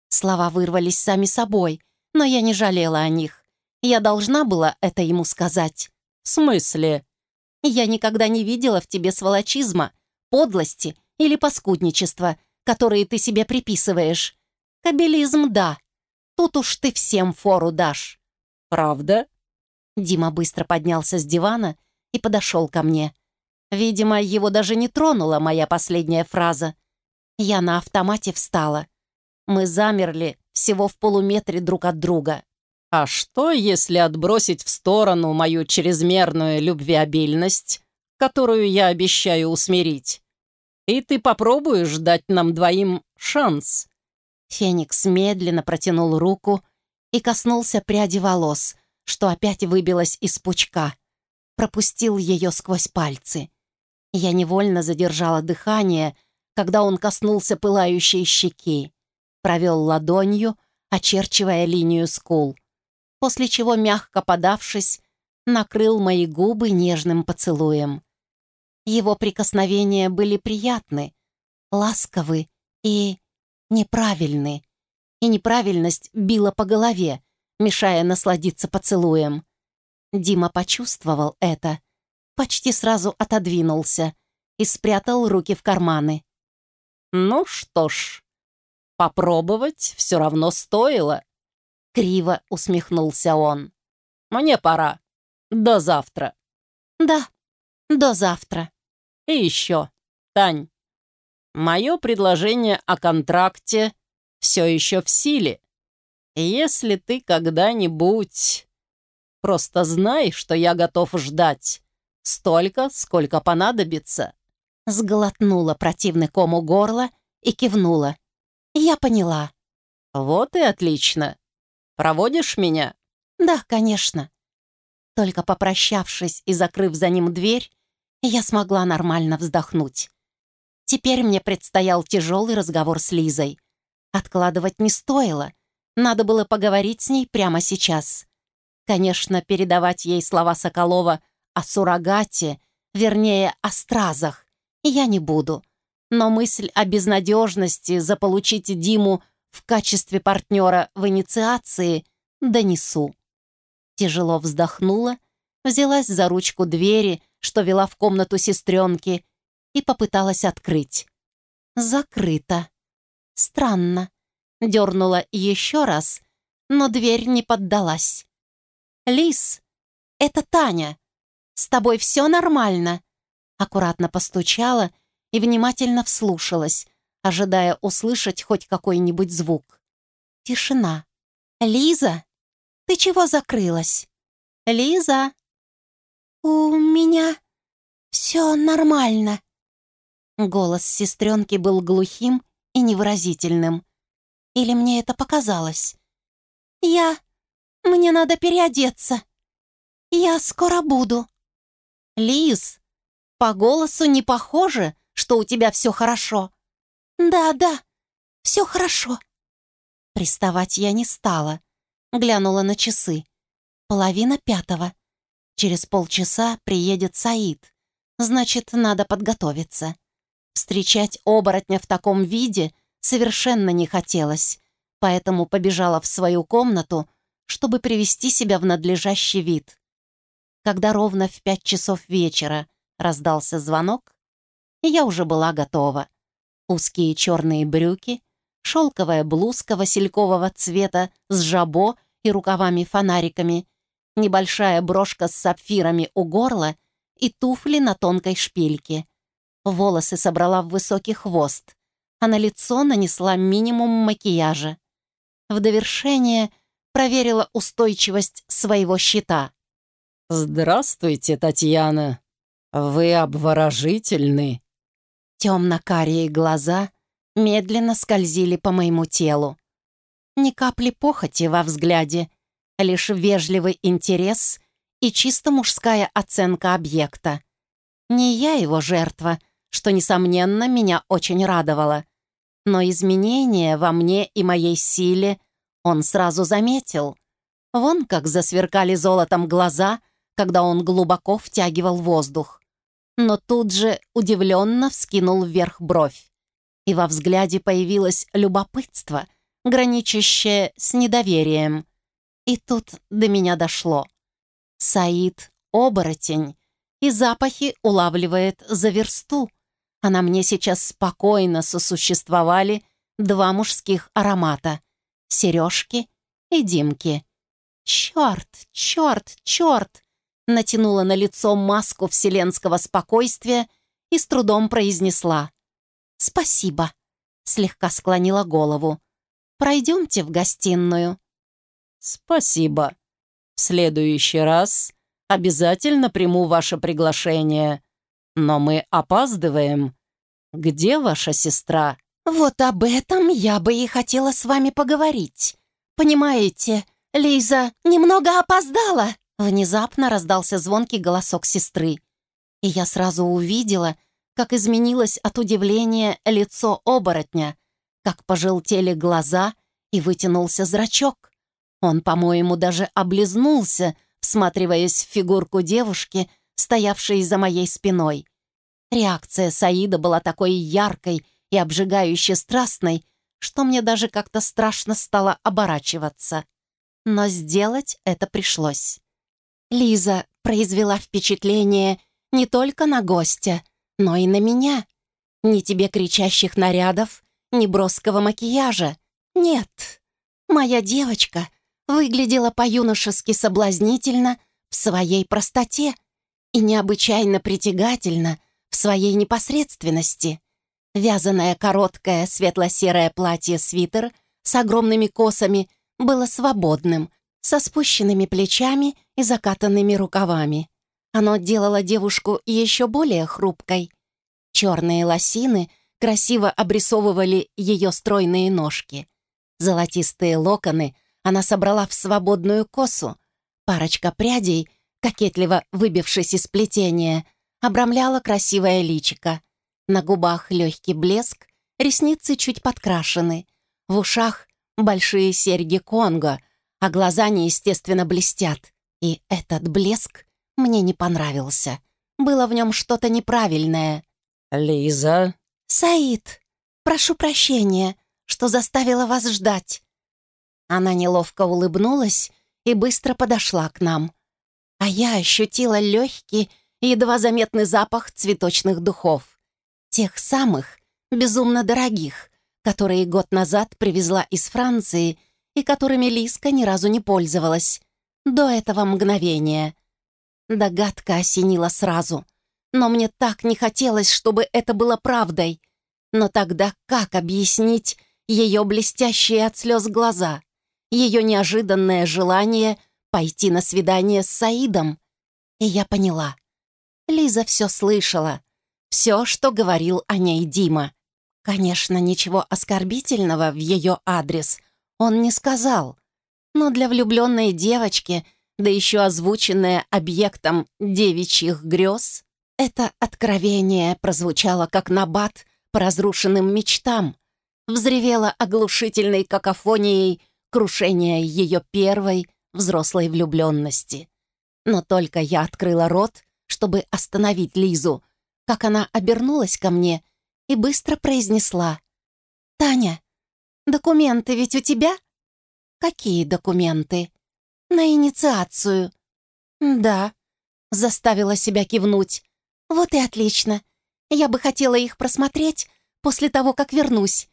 Слова вырвались сами собой, но я не жалела о них. Я должна была это ему сказать. «В смысле?» «Я никогда не видела в тебе сволочизма, подлости или паскудничества, которые ты себе приписываешь. Кабелизм — да. Тут уж ты всем фору дашь». «Правда?» Дима быстро поднялся с дивана и подошел ко мне. Видимо, его даже не тронула моя последняя фраза. Я на автомате встала. Мы замерли всего в полуметре друг от друга. «А что, если отбросить в сторону мою чрезмерную любвеобильность, которую я обещаю усмирить? И ты попробуешь дать нам двоим шанс?» Феникс медленно протянул руку и коснулся пряди волос, что опять выбилось из пучка. Пропустил ее сквозь пальцы. Я невольно задержала дыхание, когда он коснулся пылающей щеки. Провел ладонью, очерчивая линию скул. После чего, мягко подавшись, накрыл мои губы нежным поцелуем. Его прикосновения были приятны, ласковы и неправильны. И неправильность била по голове, мешая насладиться поцелуем. Дима почувствовал это почти сразу отодвинулся и спрятал руки в карманы. «Ну что ж, попробовать все равно стоило», — криво усмехнулся он. «Мне пора. До завтра». «Да, до завтра». «И еще, Тань, мое предложение о контракте все еще в силе. Если ты когда-нибудь Просто знай, что я готов ждать. Столько, сколько понадобится». Сглотнула противный ком у горла и кивнула. «Я поняла». «Вот и отлично. Проводишь меня?» «Да, конечно». Только попрощавшись и закрыв за ним дверь, я смогла нормально вздохнуть. Теперь мне предстоял тяжелый разговор с Лизой. Откладывать не стоило. Надо было поговорить с ней прямо сейчас. Конечно, передавать ей слова Соколова о суррогате, вернее, о стразах, я не буду. Но мысль о безнадежности заполучить Диму в качестве партнера в инициации донесу. Тяжело вздохнула, взялась за ручку двери, что вела в комнату сестренки, и попыталась открыть. Закрыто. Странно. Дернула еще раз, но дверь не поддалась. «Лис, это Таня. С тобой все нормально?» Аккуратно постучала и внимательно вслушалась, ожидая услышать хоть какой-нибудь звук. Тишина. «Лиза, ты чего закрылась?» «Лиза!» «У меня все нормально». Голос сестренки был глухим и невыразительным. Или мне это показалось? «Я... Мне надо переодеться. Я скоро буду». «Лиз, по голосу не похоже, что у тебя все хорошо». «Да, да, все хорошо». Приставать я не стала. Глянула на часы. Половина пятого. Через полчаса приедет Саид. Значит, надо подготовиться. Встречать оборотня в таком виде совершенно не хотелось, поэтому побежала в свою комнату, чтобы привести себя в надлежащий вид. Когда ровно в пять часов вечера раздался звонок, я уже была готова. Узкие черные брюки, шелковая блузка василькового цвета с жабо и рукавами-фонариками, небольшая брошка с сапфирами у горла и туфли на тонкой шпильке. Волосы собрала в высокий хвост, а на лицо нанесла минимум макияжа. В довершение проверила устойчивость своего щита. «Здравствуйте, Татьяна. Вы обворожительны». Темно-карие глаза медленно скользили по моему телу. Ни капли похоти во взгляде, лишь вежливый интерес и чисто мужская оценка объекта. Не я его жертва, что, несомненно, меня очень радовало. Но изменения во мне и моей силе он сразу заметил. Вон как засверкали золотом глаза, когда он глубоко втягивал воздух. Но тут же удивленно вскинул вверх бровь. И во взгляде появилось любопытство, граничащее с недоверием. И тут до меня дошло. Саид — оборотень, и запахи улавливает за версту, а на мне сейчас спокойно сосуществовали два мужских аромата — сережки и димки. «Черт, черт, черт!» натянула на лицо маску вселенского спокойствия и с трудом произнесла. «Спасибо», — слегка склонила голову. «Пройдемте в гостиную». «Спасибо. В следующий раз обязательно приму ваше приглашение. Но мы опаздываем. Где ваша сестра?» «Вот об этом я бы и хотела с вами поговорить. Понимаете, Лиза немного опоздала». Внезапно раздался звонкий голосок сестры. И я сразу увидела, как изменилось от удивления лицо оборотня, как пожелтели глаза и вытянулся зрачок. Он, по-моему, даже облизнулся, всматриваясь в фигурку девушки, стоявшей за моей спиной. Реакция Саида была такой яркой и обжигающе страстной, что мне даже как-то страшно стало оборачиваться. Но сделать это пришлось. Лиза произвела впечатление не только на гостя, но и на меня. Ни тебе кричащих нарядов, ни броского макияжа. Нет, моя девочка выглядела по-юношески соблазнительно в своей простоте и необычайно притягательно в своей непосредственности. Вязаное короткое светло-серое платье-свитер с огромными косами было свободным, со спущенными плечами и закатанными рукавами. Оно делало девушку еще более хрупкой. Черные лосины красиво обрисовывали ее стройные ножки. Золотистые локоны она собрала в свободную косу. Парочка прядей, кокетливо выбившись из плетения, обрамляла красивое личико. На губах легкий блеск, ресницы чуть подкрашены. В ушах большие серьги Конго, а глаза неестественно блестят. И этот блеск мне не понравился. Было в нем что-то неправильное. «Лиза?» «Саид, прошу прощения, что заставила вас ждать». Она неловко улыбнулась и быстро подошла к нам. А я ощутила легкий, едва заметный запах цветочных духов. Тех самых, безумно дорогих, которые год назад привезла из Франции и которыми Лиска ни разу не пользовалась. До этого мгновения. Догадка осенила сразу. Но мне так не хотелось, чтобы это было правдой. Но тогда как объяснить ее блестящие от слез глаза? Ее неожиданное желание пойти на свидание с Саидом? И я поняла. Лиза все слышала. Все, что говорил о ней Дима. Конечно, ничего оскорбительного в ее адрес он не сказал. Но для влюбленной девочки, да еще озвученное объектом девичьих грез, это откровение прозвучало как набат по разрушенным мечтам, взревело оглушительной какофонией крушения ее первой взрослой влюбленности. Но только я открыла рот, чтобы остановить Лизу, как она обернулась ко мне и быстро произнесла. «Таня, документы ведь у тебя?» «Какие документы?» «На инициацию». «Да», — заставила себя кивнуть. «Вот и отлично. Я бы хотела их просмотреть после того, как вернусь.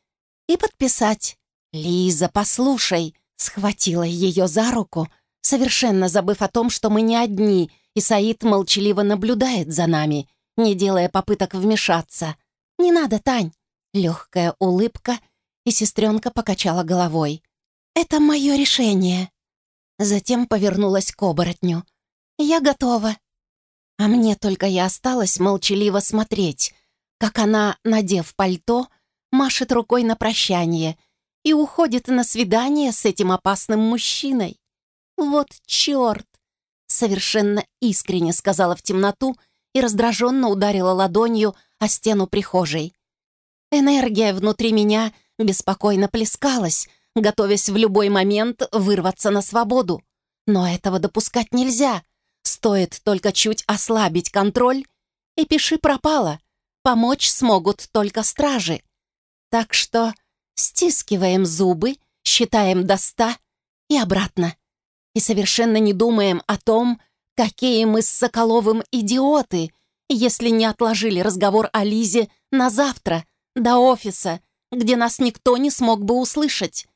И подписать». «Лиза, послушай», — схватила ее за руку, совершенно забыв о том, что мы не одни, и Саид молчаливо наблюдает за нами, не делая попыток вмешаться. «Не надо, Тань!» Легкая улыбка, и сестренка покачала головой. «Это мое решение». Затем повернулась к оборотню. «Я готова». А мне только и осталось молчаливо смотреть, как она, надев пальто, машет рукой на прощание и уходит на свидание с этим опасным мужчиной. «Вот черт!» — совершенно искренне сказала в темноту и раздраженно ударила ладонью о стену прихожей. Энергия внутри меня беспокойно плескалась, готовясь в любой момент вырваться на свободу. Но этого допускать нельзя. Стоит только чуть ослабить контроль, и пиши пропало. Помочь смогут только стражи. Так что стискиваем зубы, считаем до ста и обратно. И совершенно не думаем о том, какие мы с Соколовым идиоты, если не отложили разговор о Лизе на завтра, до офиса, где нас никто не смог бы услышать.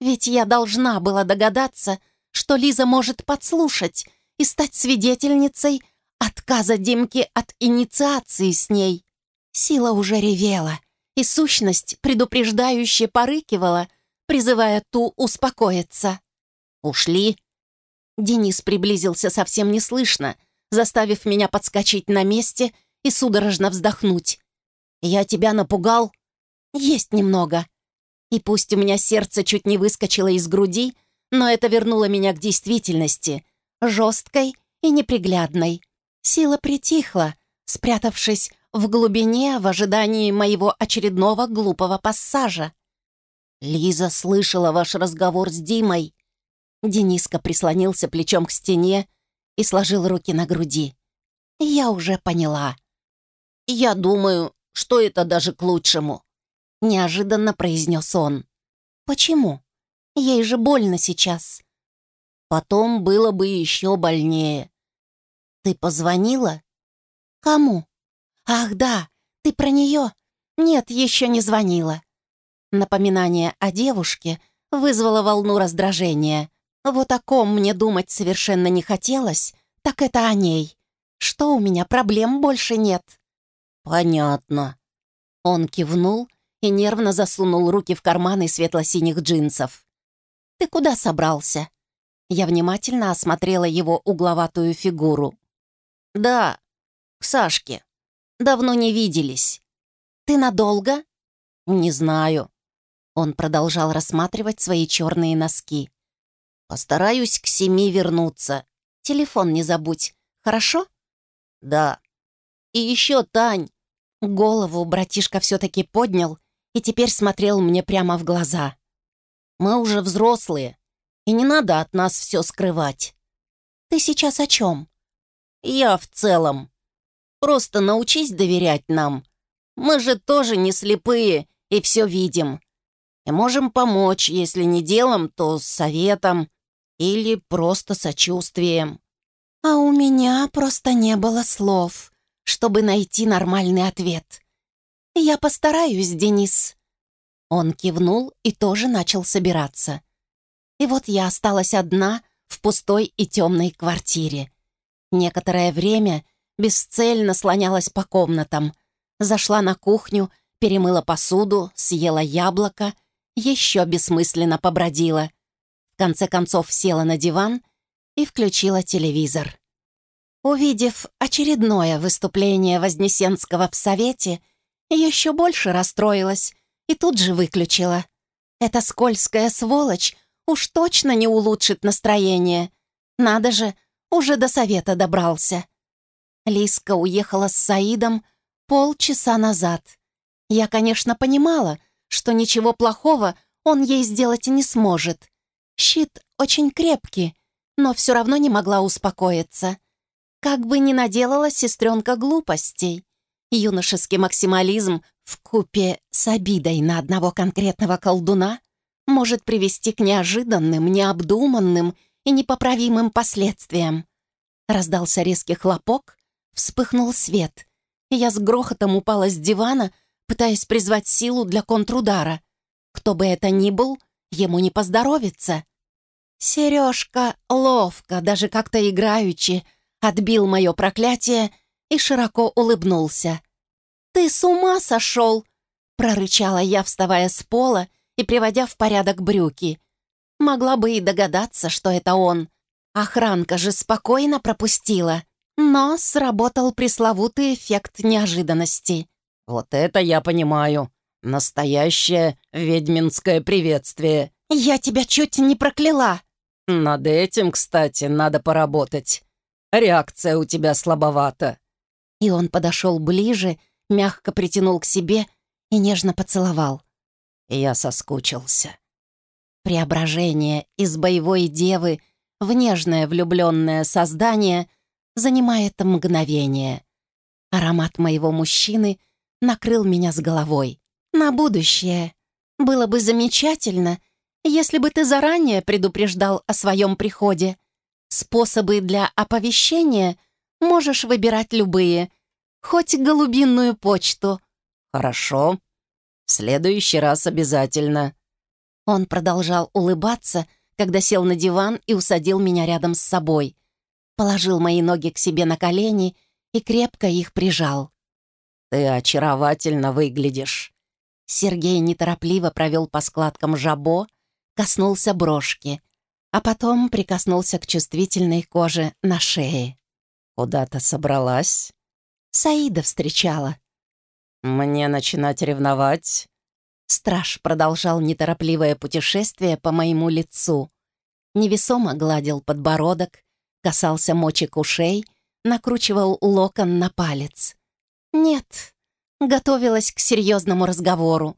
Ведь я должна была догадаться, что Лиза может подслушать и стать свидетельницей отказа Димки от инициации с ней. Сила уже ревела, и сущность предупреждающе порыкивала, призывая ту успокоиться. «Ушли?» Денис приблизился совсем неслышно, заставив меня подскочить на месте и судорожно вздохнуть. «Я тебя напугал?» «Есть немного», и пусть у меня сердце чуть не выскочило из груди, но это вернуло меня к действительности, жесткой и неприглядной. Сила притихла, спрятавшись в глубине в ожидании моего очередного глупого пассажа. «Лиза слышала ваш разговор с Димой». Дениска прислонился плечом к стене и сложил руки на груди. «Я уже поняла. Я думаю, что это даже к лучшему. — неожиданно произнес он. «Почему? Ей же больно сейчас». «Потом было бы еще больнее». «Ты позвонила?» «Кому?» «Ах, да, ты про нее?» «Нет, еще не звонила». Напоминание о девушке вызвало волну раздражения. Вот о ком мне думать совершенно не хотелось, так это о ней. Что у меня, проблем больше нет?» «Понятно». Он кивнул и нервно засунул руки в карманы светло-синих джинсов. «Ты куда собрался?» Я внимательно осмотрела его угловатую фигуру. «Да, к Сашке. Давно не виделись». «Ты надолго?» «Не знаю». Он продолжал рассматривать свои черные носки. «Постараюсь к семи вернуться. Телефон не забудь, хорошо?» «Да. И еще, Тань!» Голову братишка все-таки поднял и теперь смотрел мне прямо в глаза. «Мы уже взрослые, и не надо от нас все скрывать». «Ты сейчас о чем?» «Я в целом. Просто научись доверять нам. Мы же тоже не слепые и все видим. И можем помочь, если не делом, то советом или просто сочувствием». «А у меня просто не было слов, чтобы найти нормальный ответ. Я постараюсь, Денис». Он кивнул и тоже начал собираться. И вот я осталась одна в пустой и темной квартире. Некоторое время бесцельно слонялась по комнатам. Зашла на кухню, перемыла посуду, съела яблоко, еще бессмысленно побродила. В конце концов села на диван и включила телевизор. Увидев очередное выступление Вознесенского в Совете, еще больше расстроилась и тут же выключила. Эта скользкая сволочь уж точно не улучшит настроение. Надо же, уже до Совета добрался. Лиска уехала с Саидом полчаса назад. Я, конечно, понимала, что ничего плохого он ей сделать не сможет. Щит очень крепкий, но все равно не могла успокоиться. Как бы ни наделала сестренка глупостей. Юношеский максимализм в купе с обидой на одного конкретного колдуна может привести к неожиданным, необдуманным и непоправимым последствиям. Раздался резкий хлопок, вспыхнул свет, и я с грохотом упала с дивана, пытаясь призвать силу для контрудара. Кто бы это ни был, ему не поздоровится. Сережка ловко, даже как-то играючи, отбил мое проклятие и широко улыбнулся. «Ты с ума сошел!» — прорычала я, вставая с пола и приводя в порядок брюки. Могла бы и догадаться, что это он. Охранка же спокойно пропустила. Но сработал пресловутый эффект неожиданности. «Вот это я понимаю. Настоящее ведьминское приветствие». «Я тебя чуть не прокляла». «Над этим, кстати, надо поработать. Реакция у тебя слабовата». И он подошел ближе, мягко притянул к себе и нежно поцеловал. Я соскучился. Преображение из боевой девы в нежное влюбленное создание занимает мгновение. Аромат моего мужчины накрыл меня с головой. На будущее. Было бы замечательно, если бы ты заранее предупреждал о своем приходе. Способы для оповещения можешь выбирать любые, хоть голубинную почту. Хорошо. В следующий раз обязательно. Он продолжал улыбаться, когда сел на диван и усадил меня рядом с собой. Положил мои ноги к себе на колени и крепко их прижал. «Ты очаровательно выглядишь». Сергей неторопливо провел по складкам жабо, коснулся брошки, а потом прикоснулся к чувствительной коже на шее. «Куда-то собралась?» Саида встречала. «Мне начинать ревновать?» Страж продолжал неторопливое путешествие по моему лицу. Невесомо гладил подбородок, касался мочек ушей, накручивал локон на палец. «Нет», готовилась к серьезному разговору,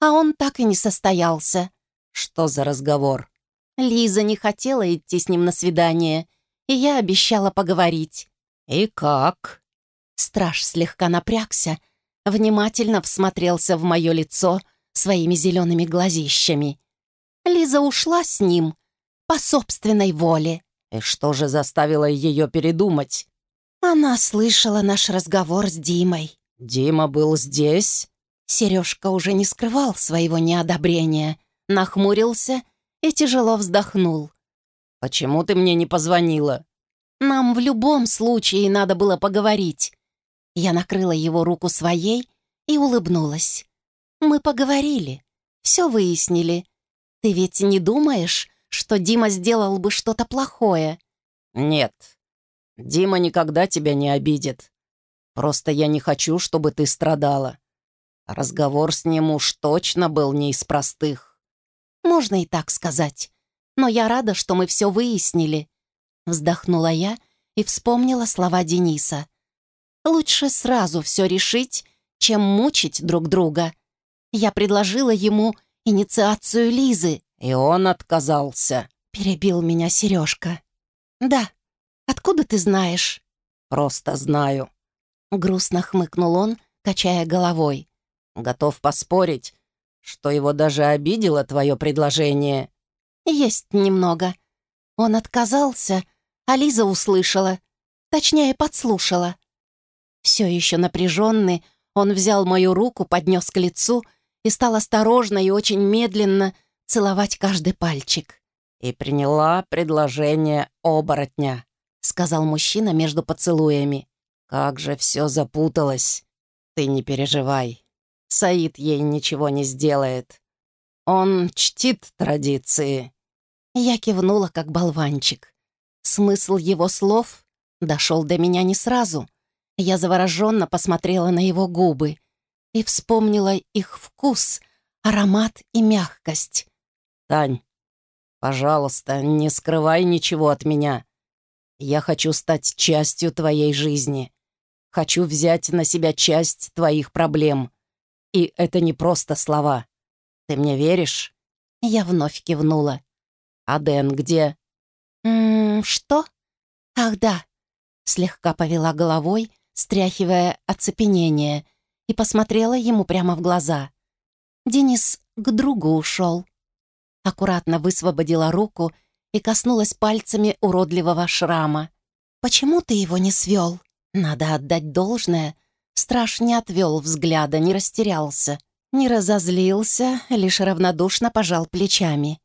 а он так и не состоялся. «Что за разговор?» Лиза не хотела идти с ним на свидание, и я обещала поговорить. «И как?» Страж слегка напрягся, внимательно всмотрелся в мое лицо своими зелеными глазищами. Лиза ушла с ним по собственной воле. И что же заставило ее передумать? Она слышала наш разговор с Димой. «Дима был здесь?» Сережка уже не скрывал своего неодобрения, нахмурился и тяжело вздохнул. «Почему ты мне не позвонила?» «Нам в любом случае надо было поговорить». Я накрыла его руку своей и улыбнулась. «Мы поговорили, все выяснили. Ты ведь не думаешь, что Дима сделал бы что-то плохое. «Нет, Дима никогда тебя не обидит. Просто я не хочу, чтобы ты страдала. Разговор с ним уж точно был не из простых». «Можно и так сказать. Но я рада, что мы все выяснили». Вздохнула я и вспомнила слова Дениса. «Лучше сразу все решить, чем мучить друг друга». Я предложила ему инициацию Лизы. «И он отказался», — перебил меня Сережка. «Да. Откуда ты знаешь?» «Просто знаю». Грустно хмыкнул он, качая головой. «Готов поспорить, что его даже обидело твое предложение». «Есть немного. Он отказался, а Лиза услышала. Точнее, подслушала. Все еще напряженный, он взял мою руку, поднес к лицу и стал осторожно и очень медленно целовать каждый пальчик. «И приняла предложение оборотня», — сказал мужчина между поцелуями. «Как же все запуталось. Ты не переживай. Саид ей ничего не сделает. Он чтит традиции». Я кивнула, как болванчик. Смысл его слов дошел до меня не сразу. Я завороженно посмотрела на его губы — и вспомнила их вкус, аромат и мягкость. «Тань, пожалуйста, не скрывай ничего от меня. Я хочу стать частью твоей жизни. Хочу взять на себя часть твоих проблем. И это не просто слова. Ты мне веришь?» Я вновь кивнула. «А Дэн где?» «М -м, что? Ах, да». Слегка повела головой, стряхивая оцепенение — и посмотрела ему прямо в глаза. Денис к другу ушел. Аккуратно высвободила руку и коснулась пальцами уродливого шрама. «Почему ты его не свел?» Надо отдать должное. Страж не отвел взгляда, не растерялся, не разозлился, лишь равнодушно пожал плечами.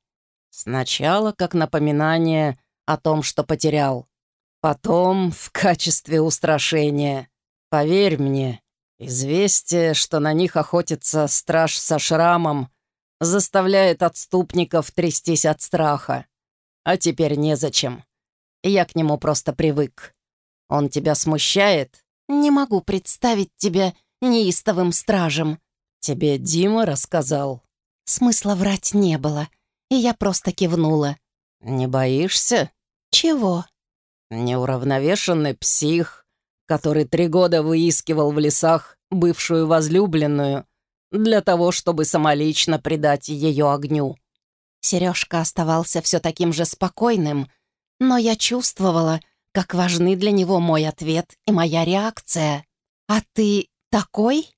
«Сначала как напоминание о том, что потерял. Потом в качестве устрашения. Поверь мне, Известие, что на них охотится страж со шрамом, заставляет отступников трястись от страха. А теперь незачем. Я к нему просто привык. Он тебя смущает? Не могу представить тебя неистовым стражем. Тебе Дима рассказал? Смысла врать не было, и я просто кивнула. Не боишься? Чего? Неуравновешенный псих, который три года выискивал в лесах бывшую возлюбленную для того, чтобы самолично предать ее огню. Сережка оставался все таким же спокойным, но я чувствовала, как важны для него мой ответ и моя реакция. «А ты такой?»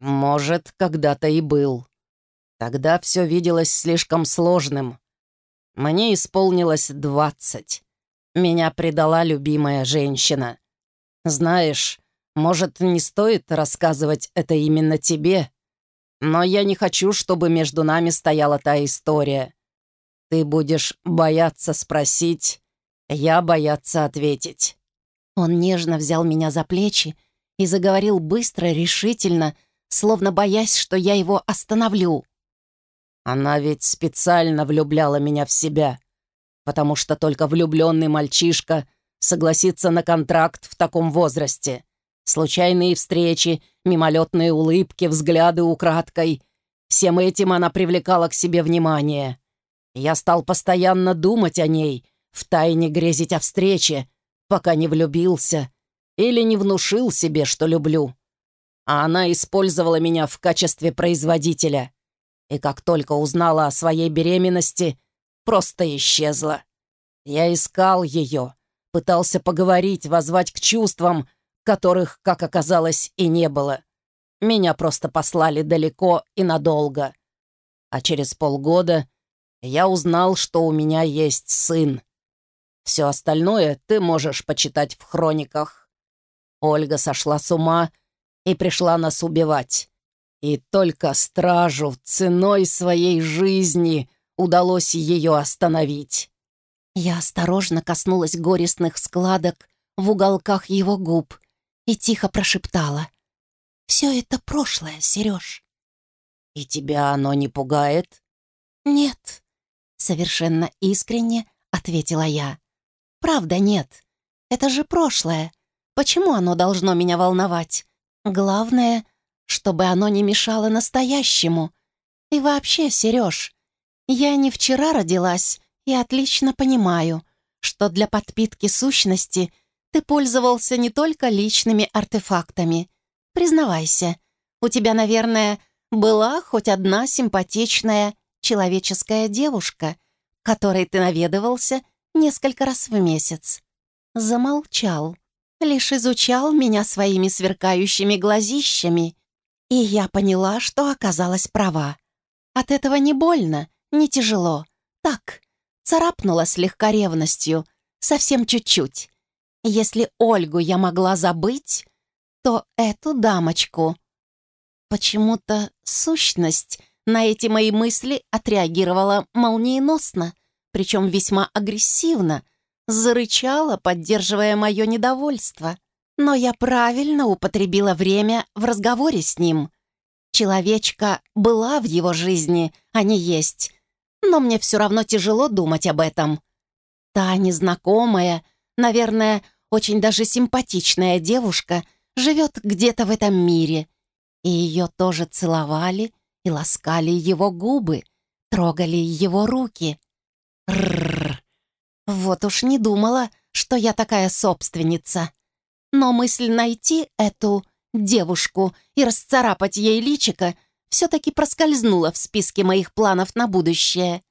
«Может, когда-то и был. Тогда все виделось слишком сложным. Мне исполнилось двадцать. Меня предала любимая женщина. Знаешь, может, не стоит рассказывать это именно тебе, но я не хочу, чтобы между нами стояла та история. Ты будешь бояться спросить, я бояться ответить». Он нежно взял меня за плечи и заговорил быстро, решительно, словно боясь, что я его остановлю. «Она ведь специально влюбляла меня в себя, потому что только влюбленный мальчишка — согласиться на контракт в таком возрасте. Случайные встречи, мимолетные улыбки, взгляды украдкой. Всем этим она привлекала к себе внимание. Я стал постоянно думать о ней, втайне грезить о встрече, пока не влюбился или не внушил себе, что люблю. А она использовала меня в качестве производителя. И как только узнала о своей беременности, просто исчезла. Я искал ее, Пытался поговорить, возвать к чувствам, которых, как оказалось, и не было. Меня просто послали далеко и надолго. А через полгода я узнал, что у меня есть сын. Все остальное ты можешь почитать в хрониках. Ольга сошла с ума и пришла нас убивать. И только стражу ценой своей жизни удалось ее остановить. Я осторожно коснулась горестных складок в уголках его губ и тихо прошептала. «Все это прошлое, Сереж». «И тебя оно не пугает?» «Нет». Совершенно искренне ответила я. «Правда нет. Это же прошлое. Почему оно должно меня волновать? Главное, чтобы оно не мешало настоящему. И вообще, Сереж, я не вчера родилась и отлично понимаю, что для подпитки сущности ты пользовался не только личными артефактами. Признавайся, у тебя, наверное, была хоть одна симпатичная человеческая девушка, которой ты наведывался несколько раз в месяц. Замолчал, лишь изучал меня своими сверкающими глазищами, и я поняла, что оказалась права. От этого не больно, не тяжело. Так, царапнула слегка ревностью, совсем чуть-чуть. Если Ольгу я могла забыть, то эту дамочку... Почему-то сущность на эти мои мысли отреагировала молниеносно, причем весьма агрессивно, зарычала, поддерживая мое недовольство. Но я правильно употребила время в разговоре с ним. Человечка была в его жизни, а не есть. Но мне все равно тяжело думать об этом. Та незнакомая, наверное, очень даже симпатичная девушка живет где-то в этом мире. И ее тоже целовали и ласкали его губы, трогали его руки. Рррр. Вот уж не думала, что я такая собственница. Но мысль найти эту девушку и расцарапать ей личико все-таки проскользнула в списке моих планов на будущее.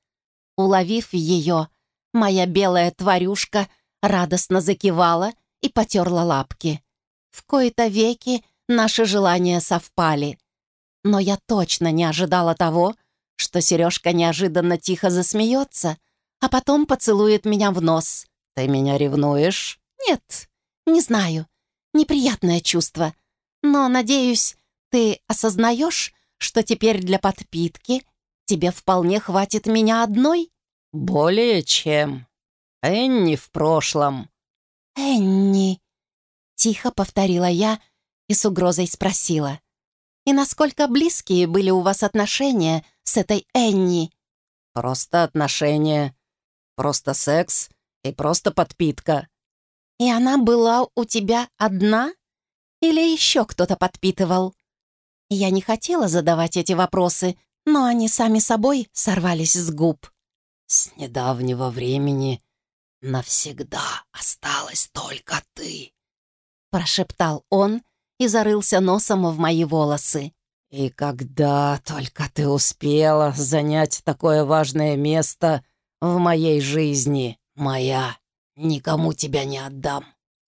Уловив ее, моя белая тварюшка радостно закивала и потерла лапки. В кои-то веки наши желания совпали. Но я точно не ожидала того, что Сережка неожиданно тихо засмеется, а потом поцелует меня в нос. «Ты меня ревнуешь?» «Нет, не знаю. Неприятное чувство. Но, надеюсь, ты осознаешь, что теперь для подпитки тебе вполне хватит меня одной?» «Более чем. Энни в прошлом». «Энни», — тихо повторила я и с угрозой спросила. «И насколько близкие были у вас отношения с этой Энни?» «Просто отношения. Просто секс и просто подпитка». «И она была у тебя одна? Или еще кто-то подпитывал?» Я не хотела задавать эти вопросы, но они сами собой сорвались с губ. «С недавнего времени навсегда осталась только ты», — прошептал он и зарылся носом в мои волосы. «И когда только ты успела занять такое важное место в моей жизни, моя, никому тебя не отдам».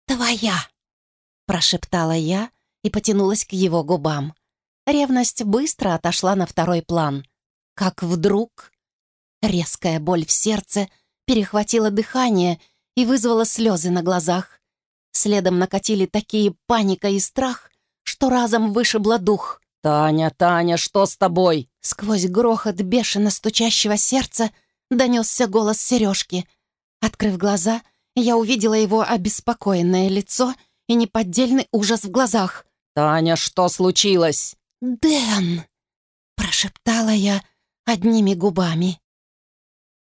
«Твоя!» — прошептала я и потянулась к его губам. Ревность быстро отошла на второй план. Как вдруг резкая боль в сердце перехватила дыхание и вызвала слезы на глазах. Следом накатили такие паника и страх, что разом вышибло дух. «Таня, Таня, что с тобой?» Сквозь грохот бешено стучащего сердца донесся голос Сережки. Открыв глаза, я увидела его обеспокоенное лицо и неподдельный ужас в глазах. «Таня, что случилось?» «Дэн!» — прошептала я одними губами.